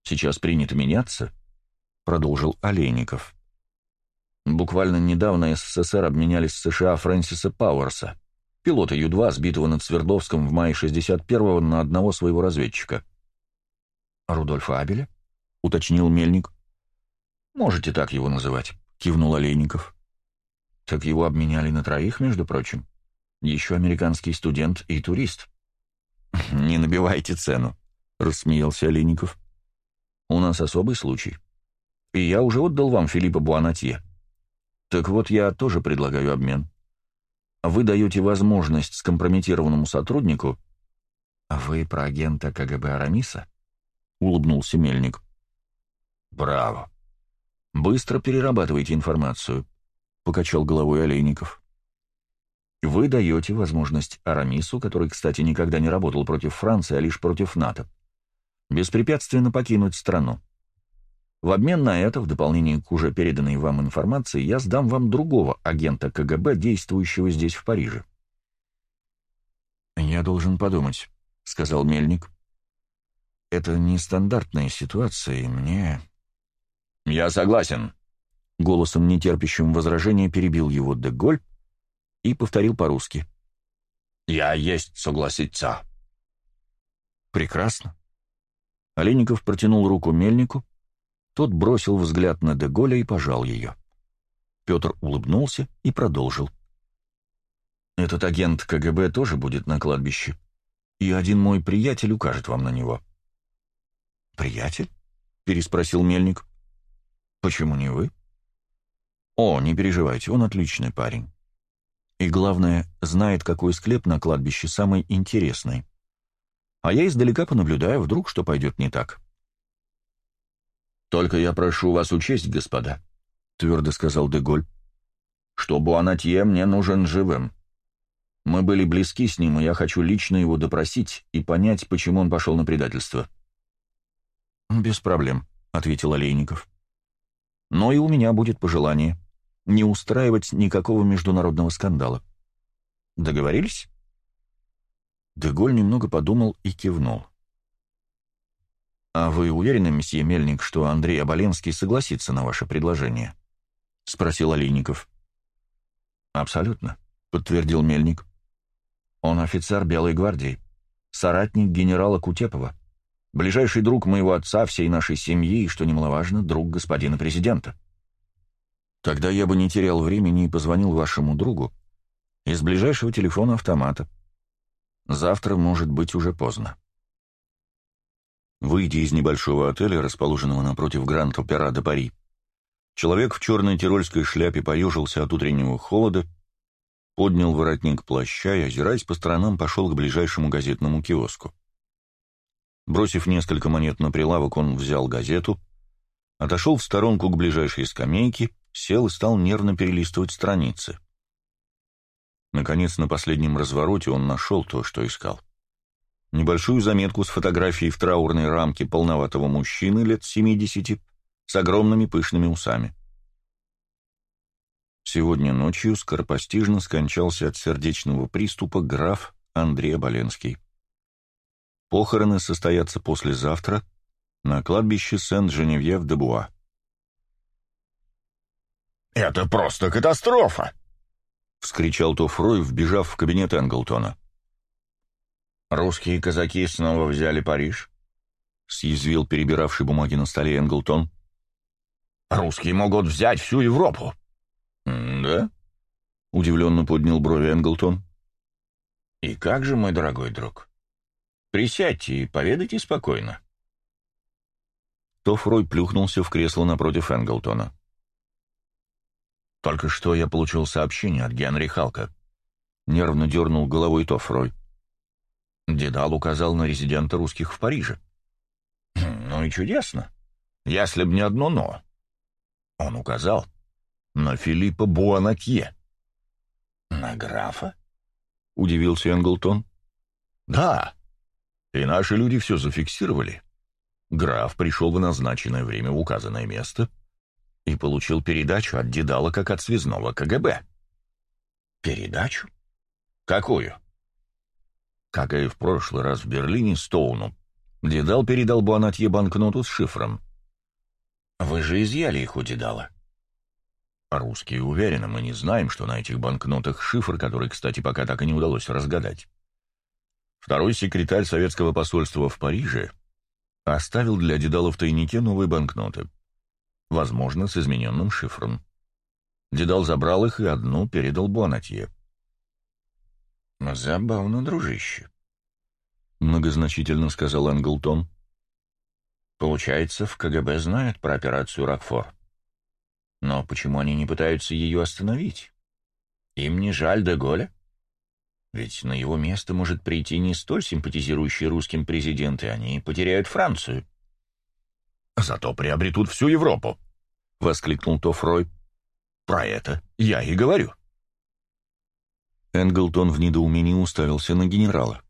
Сейчас принято меняться, продолжил Олейников. Буквально недавно СССР обменялись с США Фрэнсиса Пауэрса, пилота Ю-2, сбитого над Свердловском в мае 61-го на одного своего разведчика. «Рудольфа Абеля?» — уточнил Мельник. «Можете так его называть», — кивнул Олейников. «Так его обменяли на троих, между прочим. Еще американский студент и турист». <laughs> «Не набивайте цену», — рассмеялся Олейников. У нас особый случай. И я уже отдал вам Филиппа Буанатье. Так вот, я тоже предлагаю обмен. Вы даете возможность скомпрометированному сотруднику... А вы про агента КГБ Арамиса? Улыбнулся Мельник. Браво. Быстро перерабатывайте информацию, покачал головой Олейников. Вы даете возможность Арамису, который, кстати, никогда не работал против Франции, а лишь против НАТО, беспрепятственно покинуть страну. В обмен на это, в дополнение к уже переданной вам информации, я сдам вам другого агента КГБ, действующего здесь, в Париже. «Я должен подумать», — сказал Мельник. «Это нестандартная ситуация, и мне...» «Я согласен», — голосом, нетерпящим возражения, перебил его Деголь и повторил по-русски. «Я есть согласиться». «Прекрасно. Олейников протянул руку мельнику, тот бросил взгляд на Деголя и пожал ее. Петр улыбнулся и продолжил. «Этот агент КГБ тоже будет на кладбище, и один мой приятель укажет вам на него». «Приятель?» — переспросил Мельник. «Почему не вы?» «О, не переживайте, он отличный парень. И главное, знает, какой склеп на кладбище самый интересный а я издалека понаблюдаю, вдруг что пойдет не так. «Только я прошу вас учесть, господа», — твердо сказал Деголь, — «что Буанатье мне нужен живым. Мы были близки с ним, и я хочу лично его допросить и понять, почему он пошел на предательство». «Без проблем», — ответил Олейников. «Но и у меня будет пожелание не устраивать никакого международного скандала. Договорились?» Деголь немного подумал и кивнул. «А вы уверены, месье Мельник, что Андрей Оболенский согласится на ваше предложение?» — спросил Олейников. «Абсолютно», — подтвердил Мельник. «Он офицер Белой гвардии, соратник генерала Кутепова, ближайший друг моего отца, всей нашей семьи и, что немаловажно, друг господина президента. Тогда я бы не терял времени и позвонил вашему другу из ближайшего телефона автомата. Завтра может быть уже поздно. Выйдя из небольшого отеля, расположенного напротив Гранд-Опера де Пари, человек в черной тирольской шляпе поежился от утреннего холода, поднял воротник плаща и, озираясь по сторонам, пошел к ближайшему газетному киоску. Бросив несколько монет на прилавок, он взял газету, отошел в сторонку к ближайшей скамейке, сел и стал нервно перелистывать страницы. Наконец, на последнем развороте он нашел то, что искал. небольшую заметку с фотографией в траурной рамке полноватого мужчины лет 70 с огромными пышными усами. Сегодня ночью скоропостижно скончался от сердечного приступа граф Андрей Оболенский. Похороны состоятся послезавтра на кладбище Сен-Женевьев-де-Буа. «Это просто катастрофа!» — вскричал Тофрой, вбежав в кабинет Энглтона. «Русские казаки снова взяли Париж?» — съязвил перебиравший бумаги на столе Энглтон. «Русские могут взять всю Европу». «Да?» — удивленно поднял брови Энглтон. «И как же, мой дорогой друг? Присядьте и поведайте спокойно». Тофрой плюхнулся в кресло напротив Энглтона. «Только что я получил сообщение от Генри Халка», — нервно дернул головой Тофрой. Дедал указал на резидента русских в Париже. «Ну и чудесно. Если б не одно «но». Он указал на Филиппа Буанатье». «На графа?» — удивился Энглтон. «Да. И наши люди все зафиксировали. Граф пришел в назначенное время в указанное место и получил передачу от Дедала как от связного КГБ». «Передачу? Какую?» Как и в прошлый раз в Берлине Стоуну, Дедал передал Буанатье банкноту с шифром. «Вы же изъяли их у Дедала?» Русские уверены, мы не знаем, что на этих банкнотах шифр, который, кстати, пока так и не удалось разгадать. Второй секретарь советского посольства в Париже оставил для Дедала в тайнике новые банкноты. Возможно, с измененным шифром. Дедал забрал их и одну передал Буанатье. «Забавно, дружище», — многозначительно сказал Энглтон. «Получается, в КГБ знают про операцию «Рокфор». Но почему они не пытаются ее остановить? Им не жаль Деголя? Ведь на его место может прийти не столь симпатизирующий русским президент, и они потеряют Францию». «Зато приобретут всю Европу», — воскликнул Тофрой. «Про это я и говорю». Энглтон в недоумении уставился на генерала.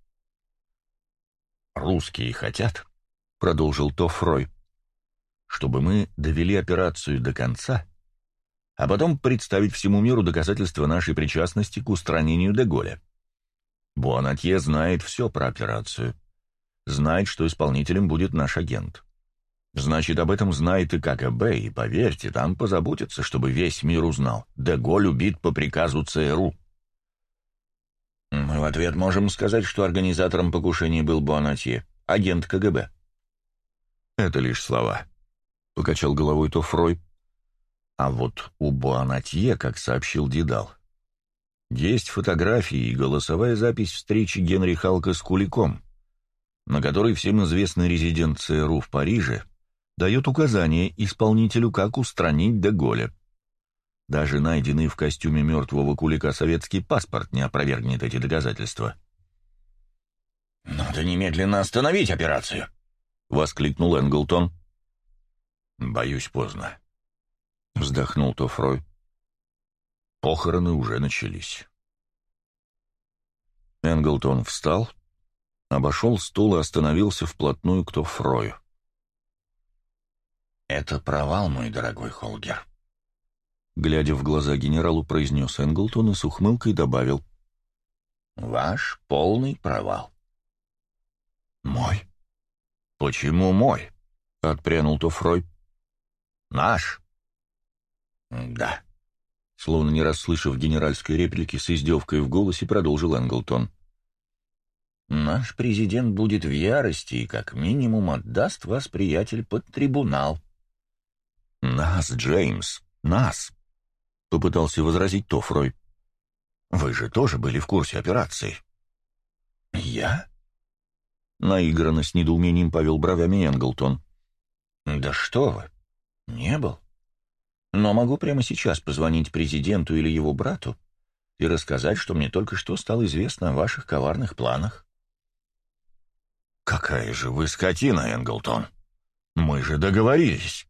«Русские хотят», — продолжил Тофрой, — «чтобы мы довели операцию до конца, а потом представить всему миру доказательства нашей причастности к устранению Деголя. Буанатье знает все про операцию, знает, что исполнителем будет наш агент. Значит, об этом знает и КГБ, и, поверьте, там позаботятся, чтобы весь мир узнал. Деголь убит по приказу ЦРУ». Мы в ответ можем сказать, что организатором покушения был Буанатье, агент КГБ. Это лишь слова, — покачал головой Тофрой. А вот у Буанатье, как сообщил Дедал, есть фотографии и голосовая запись встречи Генри Халка с Куликом, на которой всем известный резидент ЦРУ в Париже дает указание исполнителю, как устранить Деголя. Даже найденный в костюме мертвого кулика советский паспорт не опровергнет эти доказательства. «Надо немедленно остановить операцию!» — воскликнул Энглтон. «Боюсь, поздно», — вздохнул Тофрой. «Похороны уже начались». Энглтон встал, обошел стул и остановился вплотную к Тофрою. «Это провал, мой дорогой Холгер», глядя в глаза генералу, произнес Энглтон и с ухмылкой добавил. «Ваш полный провал». «Мой? Почему мой?» — отпрянул Тофрой. «Наш?» «Да». Словно не расслышав генеральской реплики, с издевкой в голосе продолжил Энглтон. «Наш президент будет в ярости и как минимум отдаст вас, приятель, под трибунал». «Нас, Джеймс, нас!» — попытался возразить Тофрой. «Вы же тоже были в курсе операции». «Я?» Наигранно с недоумением повел бровями Энглтон. «Да что вы! Не был. Но могу прямо сейчас позвонить президенту или его брату и рассказать, что мне только что стало известно о ваших коварных планах». «Какая же вы скотина, Энглтон! Мы же договорились!»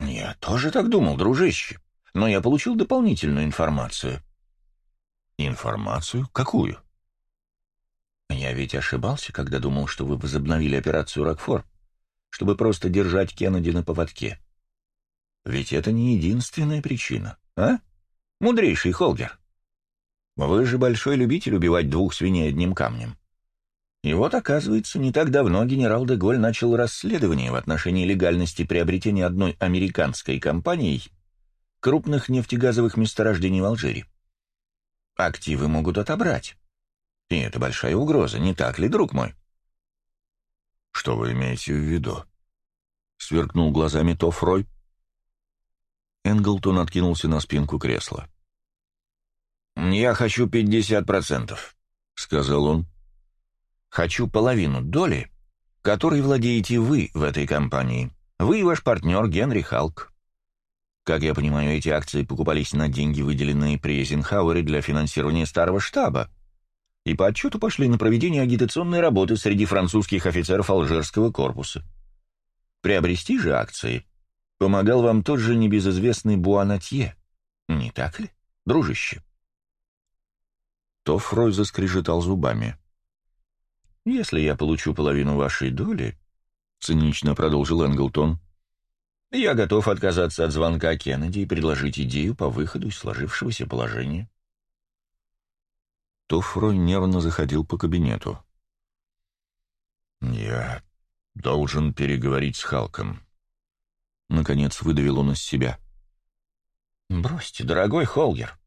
«Я тоже так думал, дружище но я получил дополнительную информацию». «Информацию? Какую?» Я ведь ошибался, когда думал, что вы возобновили операцию «Рокфор», чтобы просто держать Кеннеди на поводке. Ведь это не единственная причина, а? Мудрейший Холгер. Вы же большой любитель убивать двух свиней одним камнем. И вот, оказывается, не так давно генерал Деголь начал расследование в отношении легальности приобретения одной американской компанией крупных нефтегазовых месторождений в Алжире. Активы могут отобрать. И это большая угроза, не так ли, друг мой? Что вы имеете в виду? Сверкнул глазами Тофрой. Энглтон откинулся на спинку кресла. «Я хочу пятьдесят процентов», — сказал он. «Хочу половину доли, которой владеете вы в этой компании. Вы и ваш партнер Генри Халк. Как я понимаю, эти акции покупались на деньги, выделенные при Эйзенхауэре для финансирования старого штаба, и по отчету пошли на проведение агитационной работы среди французских офицеров Алжирского корпуса. Приобрести же акции помогал вам тот же небезызвестный Буанатье, не так ли, дружище? Тофрой заскрежетал зубами. «Если я получу половину вашей доли», — цинично продолжил Энглтон, — «я готов отказаться от звонка Кеннеди и предложить идею по выходу из сложившегося положения». Тофрой нервно заходил по кабинету. «Я должен переговорить с Халком», Наконец выдавил он из себя. «Бросьте, дорогой Холгер.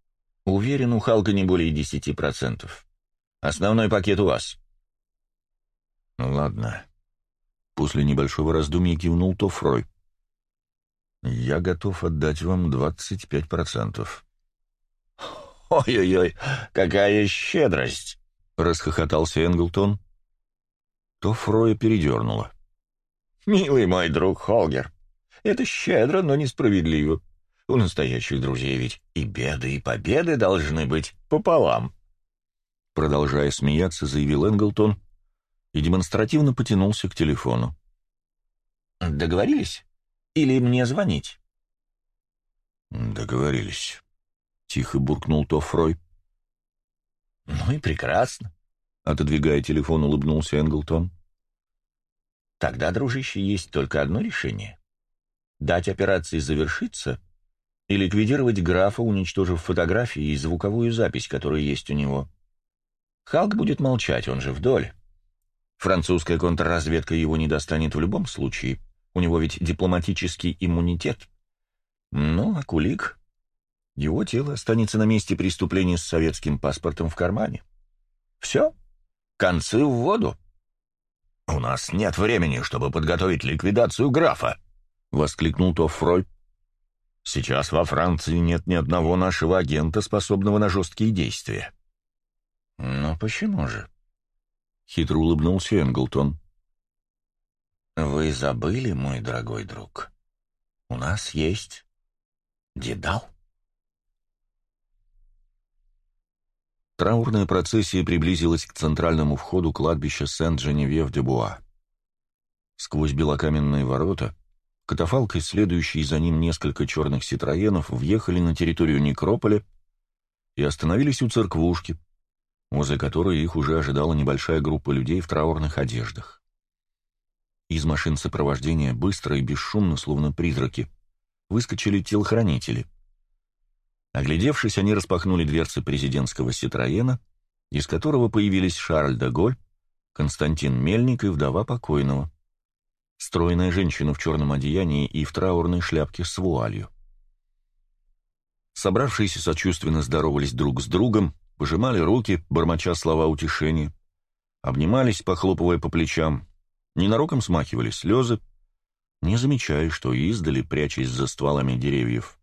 Уверен, у Халка не более десяти процентов. Основной пакет у вас». «Ну ладно». После небольшого раздумья кивнул Тофрой. «Я готов отдать вам двадцать пять процентов». «Ой-ой-ой, какая щедрость!» — расхохотался Энглтон. Тофроя передернуло. «Милый мой друг Холгер, это щедро, но несправедливо. У настоящих друзей ведь и беды, и победы должны быть пополам. Продолжая смеяться, заявил Энглтон и демонстративно потянулся к телефону. «Договорились? Или мне звонить?» «Договорились», — тихо буркнул Тофрой. «Ну и прекрасно», — отодвигая телефон, улыбнулся Энглтон. «Тогда, дружище, есть только одно решение дать операции завершиться и ликвидировать графа, уничтожив фотографии и звуковую запись, которая есть у него. Халк будет молчать, он же вдоль. Французская контрразведка его не достанет в любом случае, у него ведь дипломатический иммунитет. Ну, а Кулик... Его тело останется на месте преступления с советским паспортом в кармане. Все, концы в воду. «У нас нет времени, чтобы подготовить ликвидацию графа», — воскликнул Тоффрой. «Сейчас во Франции нет ни одного нашего агента, способного на жесткие действия». «Но почему же?» — хитро улыбнулся Энглтон. «Вы забыли, мой дорогой друг? У нас есть Дедал». Траурная процессия приблизилась к центральному входу кладбища Сент-Женевьев-де-Буа. Сквозь белокаменные ворота Катафалк и следующие за ним несколько черных ситроенов въехали на территорию некрополя и остановились у церквушки, возле которой их уже ожидала небольшая группа людей в траурных одеждах. Из машин сопровождения быстро и бесшумно, словно призраки, выскочили телохранители. Оглядевшись, они распахнули дверцы президентского Ситроена, из которого появились Шарль де Голь, Константин Мельник и вдова покойного — стройная женщина в черном одеянии и в траурной шляпке с вуалью. Собравшиеся сочувственно здоровались друг с другом, пожимали руки, бормоча слова утешения, обнимались, похлопывая по плечам, ненароком смахивали слезы, не замечая, что издали, прячась за стволами деревьев.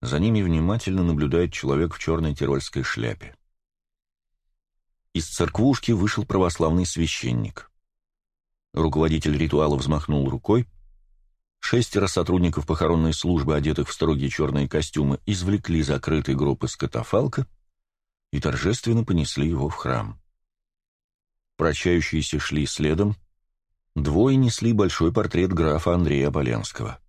За ними внимательно наблюдает человек в черной тирольской шляпе. Из церквушки вышел православный священник. Руководитель ритуала взмахнул рукой. Шестеро сотрудников похоронной службы, одетых в строгие черные костюмы, извлекли закрытый гроб из катафалка и торжественно понесли его в храм. Прощающиеся шли следом. Двое несли большой портрет графа Андрея Боленского.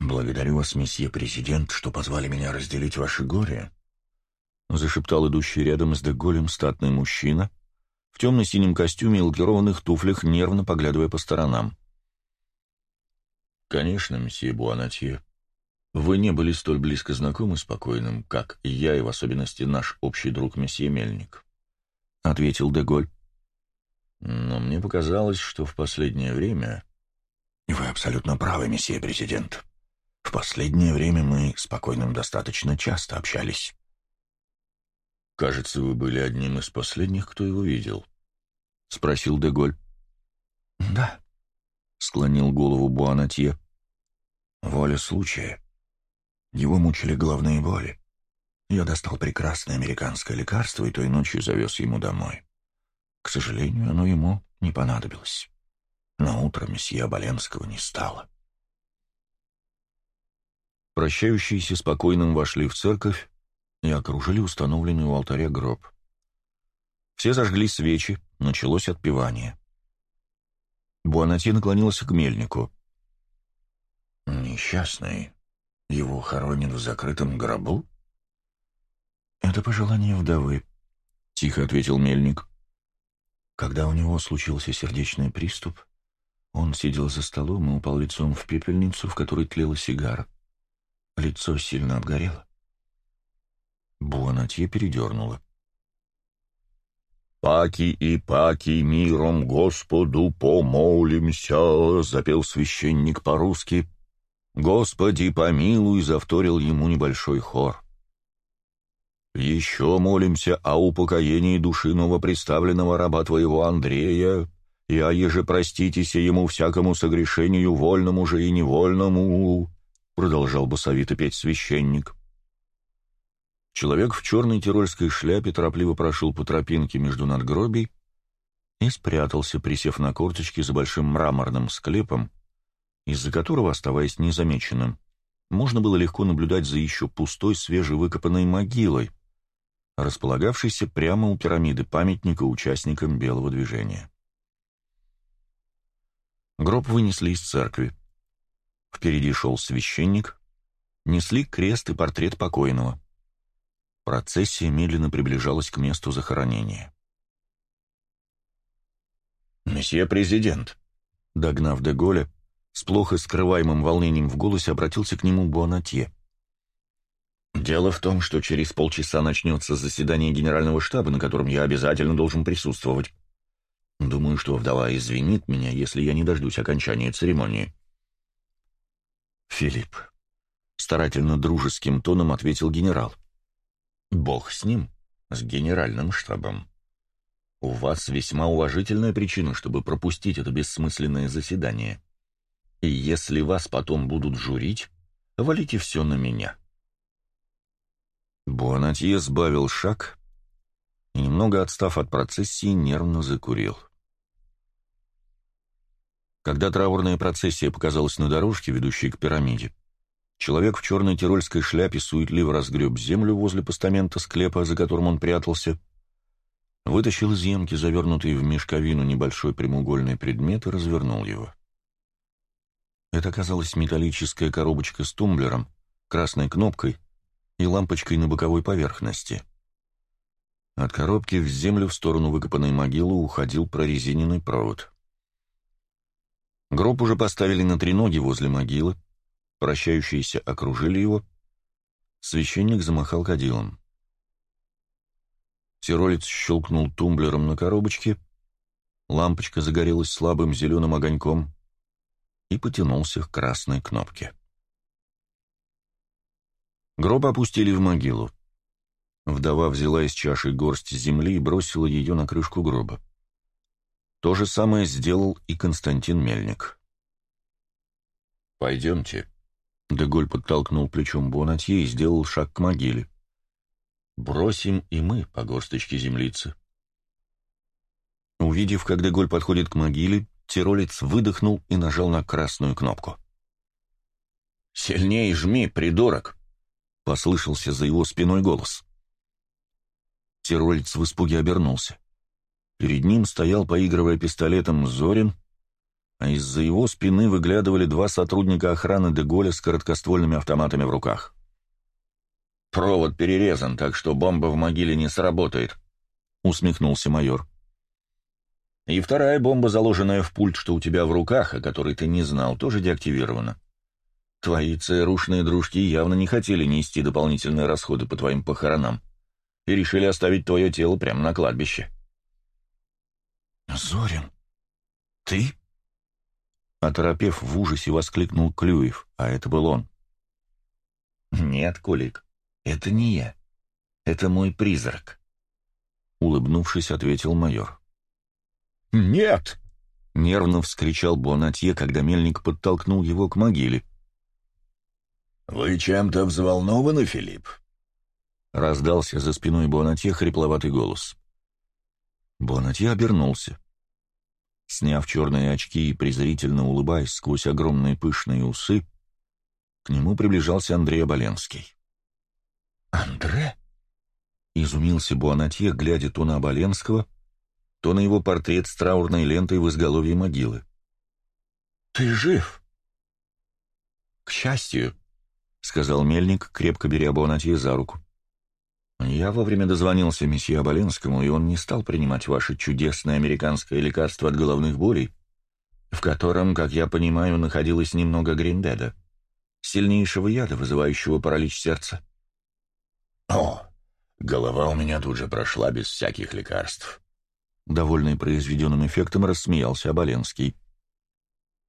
«Благодарю вас, месье президент, что позвали меня разделить ваше горе», — зашептал идущий рядом с Деголем статный мужчина в темно-синем костюме и лакированных туфлях, нервно поглядывая по сторонам. «Конечно, месье Буанатье, вы не были столь близко знакомы с покойным, как и я, и в особенности наш общий друг месье Мельник», — ответил Деголь. «Но мне показалось, что в последнее время...» «Вы абсолютно правы, месье президент. В последнее время мы с покойным достаточно часто общались». «Кажется, вы были одним из последних, кто его видел», — спросил Деголь. «Да», — склонил голову Буанатье. «Воля случая. Его мучили головные боли. Я достал прекрасное американское лекарство и той ночью завез ему домой. К сожалению, оно ему не понадобилось. Но утром месье Оболенского не стало». Прощающиеся спокойным вошли в церковь, и окружили установленный у алтаря гроб. Все зажгли свечи, началось отпевание. Буанати наклонился к мельнику. «Несчастный. Его хоронят в закрытом гробу?» «Это пожелание вдовы», — тихо ответил мельник. Когда у него случился сердечный приступ, он сидел за столом и упал лицом в пепельницу, в которой тлела сигара. Лицо сильно обгорело. Буанатье передернуло. «Паки и паки миром Господу помолимся», — запел священник по-русски. «Господи, помилуй», — завторил ему небольшой хор. «Еще молимся о упокоении души новоприставленного раба твоего Андрея, и о еже проститеся ему всякому согрешению, вольному же и невольному», — продолжал басовито петь священник. Человек в черной тирольской шляпе торопливо прошел по тропинке между надгробий и спрятался, присев на корточки за большим мраморным склепом, из-за которого, оставаясь незамеченным, можно было легко наблюдать за еще пустой свежевыкопанной могилой, располагавшейся прямо у пирамиды памятника участникам белого движения. Гроб вынесли из церкви. Впереди шел священник, несли крест и портрет покойного. Процессия медленно приближалась к месту захоронения. «Месье президент», — догнав Деголя, с плохо скрываемым волнением в голосе обратился к нему Буанатье. «Дело в том, что через полчаса начнется заседание генерального штаба, на котором я обязательно должен присутствовать. Думаю, что вдова извинит меня, если я не дождусь окончания церемонии». «Филипп», — старательно дружеским тоном ответил генерал, — Бог с ним, с генеральным штабом. У вас весьма уважительная причина, чтобы пропустить это бессмысленное заседание. И если вас потом будут журить, валите все на меня. Буанатье сбавил шаг и, немного отстав от процессии, нервно закурил. Когда траурная процессия показалась на дорожке, ведущей к пирамиде, Человек в черной тирольской шляпе суетливо разгреб землю возле постамента склепа, за которым он прятался, вытащил из ямки, завернутый в мешковину, небольшой прямоугольный предмет и развернул его. Это оказалась металлическая коробочка с тумблером, красной кнопкой и лампочкой на боковой поверхности. От коробки в землю в сторону выкопанной могилы уходил прорезиненный провод. Гроб уже поставили на треноги возле могилы, Прощающиеся окружили его. Священник замахал кадилом. Тиролец щелкнул тумблером на коробочке, лампочка загорелась слабым зеленым огоньком и потянулся к красной кнопке. Гроб опустили в могилу. Вдова взяла из чаши горсть земли и бросила ее на крышку гроба. То же самое сделал и Константин Мельник. «Пойдемте», Деголь подтолкнул плечом Буанатье и сделал шаг к могиле. «Бросим и мы по горсточке землицы». Увидев, как Деголь подходит к могиле, тиролец выдохнул и нажал на красную кнопку. «Сильнее жми, придурок!» — послышался за его спиной голос. Тиролец в испуге обернулся. Перед ним стоял, поигрывая пистолетом, Зорин — а из-за его спины выглядывали два сотрудника охраны Деголя с короткоствольными автоматами в руках. провод перерезан, так что бомба в могиле не сработает», — усмехнулся майор. «И вторая бомба, заложенная в пульт, что у тебя в руках, о которой ты не знал, тоже деактивирована. Твои ЦРУшные дружки явно не хотели нести дополнительные расходы по твоим похоронам и решили оставить твое тело прямо на кладбище». «Зорин, ты?» Оторопев в ужасе, воскликнул Клюев, а это был он. «Нет, Кулик, это не я. Это мой призрак», — улыбнувшись, ответил майор. «Нет!» — нервно вскричал Бонатье, когда мельник подтолкнул его к могиле. «Вы чем-то взволнованы, Филипп?» — раздался за спиной Бонатье хрипловатый голос. Бонатье обернулся. Сняв черные очки и презрительно улыбаясь сквозь огромные пышные усы, к нему приближался Андрей Оболенский. «Андре?» — изумился Буанатье, глядя то на Оболенского, то на его портрет с траурной лентой в изголовье могилы. «Ты жив?» «К счастью», — сказал Мельник, крепко беря Буанатье за руку. «Я вовремя дозвонился месье Оболенскому, и он не стал принимать ваше чудесное американское лекарство от головных болей, в котором, как я понимаю, находилось немного гриндеда, сильнейшего яда, вызывающего паралич сердца». «О, голова у меня тут же прошла без всяких лекарств». Довольный произведенным эффектом рассмеялся Оболенский.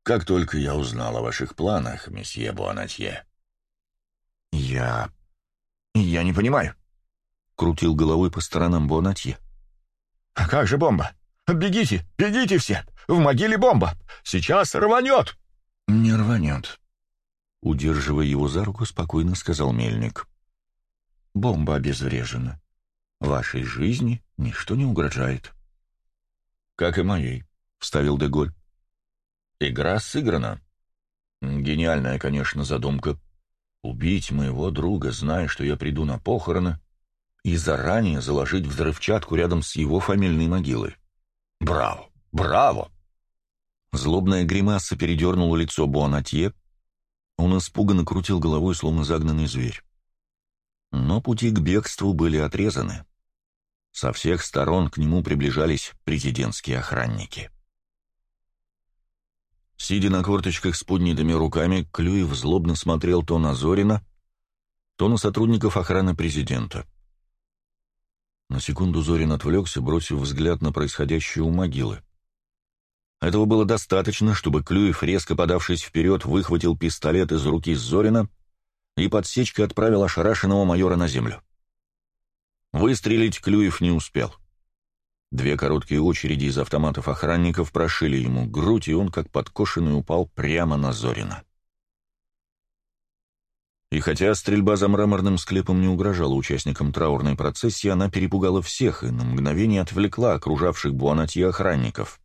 «Как только я узнал о ваших планах, месье Буанатье». «Я... я не понимаю», — крутил головой по сторонам Буанатье. «А как же бомба? Бегите, бегите все! В могиле бомба! Сейчас рванет!» «Не рванет», — удерживая его за руку, спокойно сказал Мельник. Бомба обезврежена. Вашей жизни ничто не угрожает. Как и моей, — вставил Деголь. Игра сыграна. Гениальная, конечно, задумка. Убить моего друга, зная, что я приду на похороны, и заранее заложить взрывчатку рядом с его фамильной могилой. Браво! Браво! Злобная гримаса передернула лицо Буанатье. Он испуганно крутил головой, словно загнанный зверь. Но пути к бегству были отрезаны. Со всех сторон к нему приближались президентские охранники. Сидя на корточках с поднятыми руками, Клюев злобно смотрел то на Зорина, то на сотрудников охраны президента. На секунду Зорин отвлекся, бросив взгляд на происходящее у могилы. Этого было достаточно, чтобы Клюев, резко подавшись вперед, выхватил пистолет из руки Зорина и подсечкой отправил ошарашенного майора на землю. Выстрелить Клюев не успел. Две короткие очереди из автоматов охранников прошили ему грудь, и он, как подкошенный, упал прямо на Зорина. И хотя стрельба за мраморным склепом не угрожала участникам траурной процессии, она перепугала всех и на мгновение отвлекла окружавших Буанатье охранников.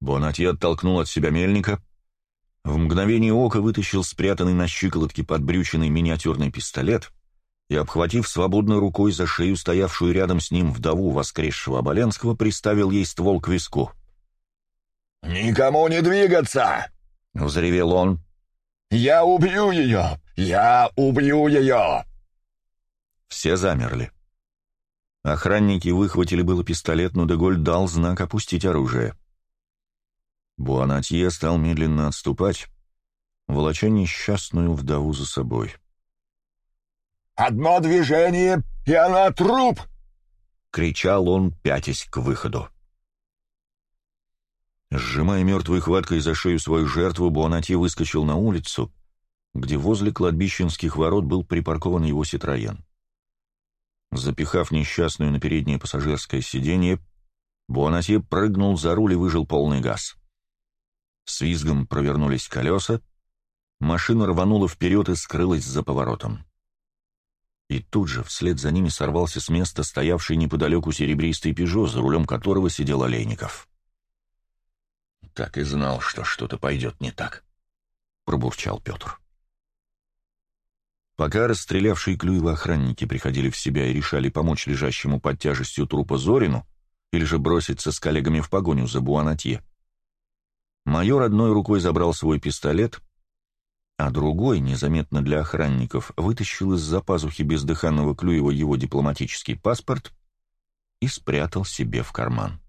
Буанатье оттолкнул от себя мельника, в мгновение ока вытащил спрятанный на щиколотке подбрюченный миниатюрный пистолет и, обхватив свободной рукой за шею стоявшую рядом с ним вдову воскресшего Оболенского, приставил ей ствол к виску. «Никому не двигаться!» — взревел он. «Я убью ее! Я убью ее!» Все замерли. Охранники выхватили было пистолет, но Деголь дал знак опустить оружие. Буанатье стал медленно отступать, волоча несчастную вдову за собой. «Одно движение, и она труп!» — кричал он, пятясь к выходу. Сжимая мертвой хваткой за шею свою жертву, Буанатье выскочил на улицу, где возле кладбищенских ворот был припаркован его Ситроен. Запихав несчастную на переднее пассажирское сиденье, Буанатье прыгнул за руль и выжил полный газ. С визгом провернулись колеса, машина рванула вперед и скрылась за поворотом. И тут же вслед за ними сорвался с места стоявший неподалеку серебристый «Пежо», за рулем которого сидел Олейников. «Так и знал, что что-то пойдет не так», — пробурчал Петр. Пока расстрелявшие Клюева охранники приходили в себя и решали помочь лежащему под тяжестью трупа Зорину или же броситься с коллегами в погоню за Буанатье, Майор одной рукой забрал свой пистолет, а другой, незаметно для охранников, вытащил из-за пазухи бездыханного Клюева его дипломатический паспорт и спрятал себе в карман.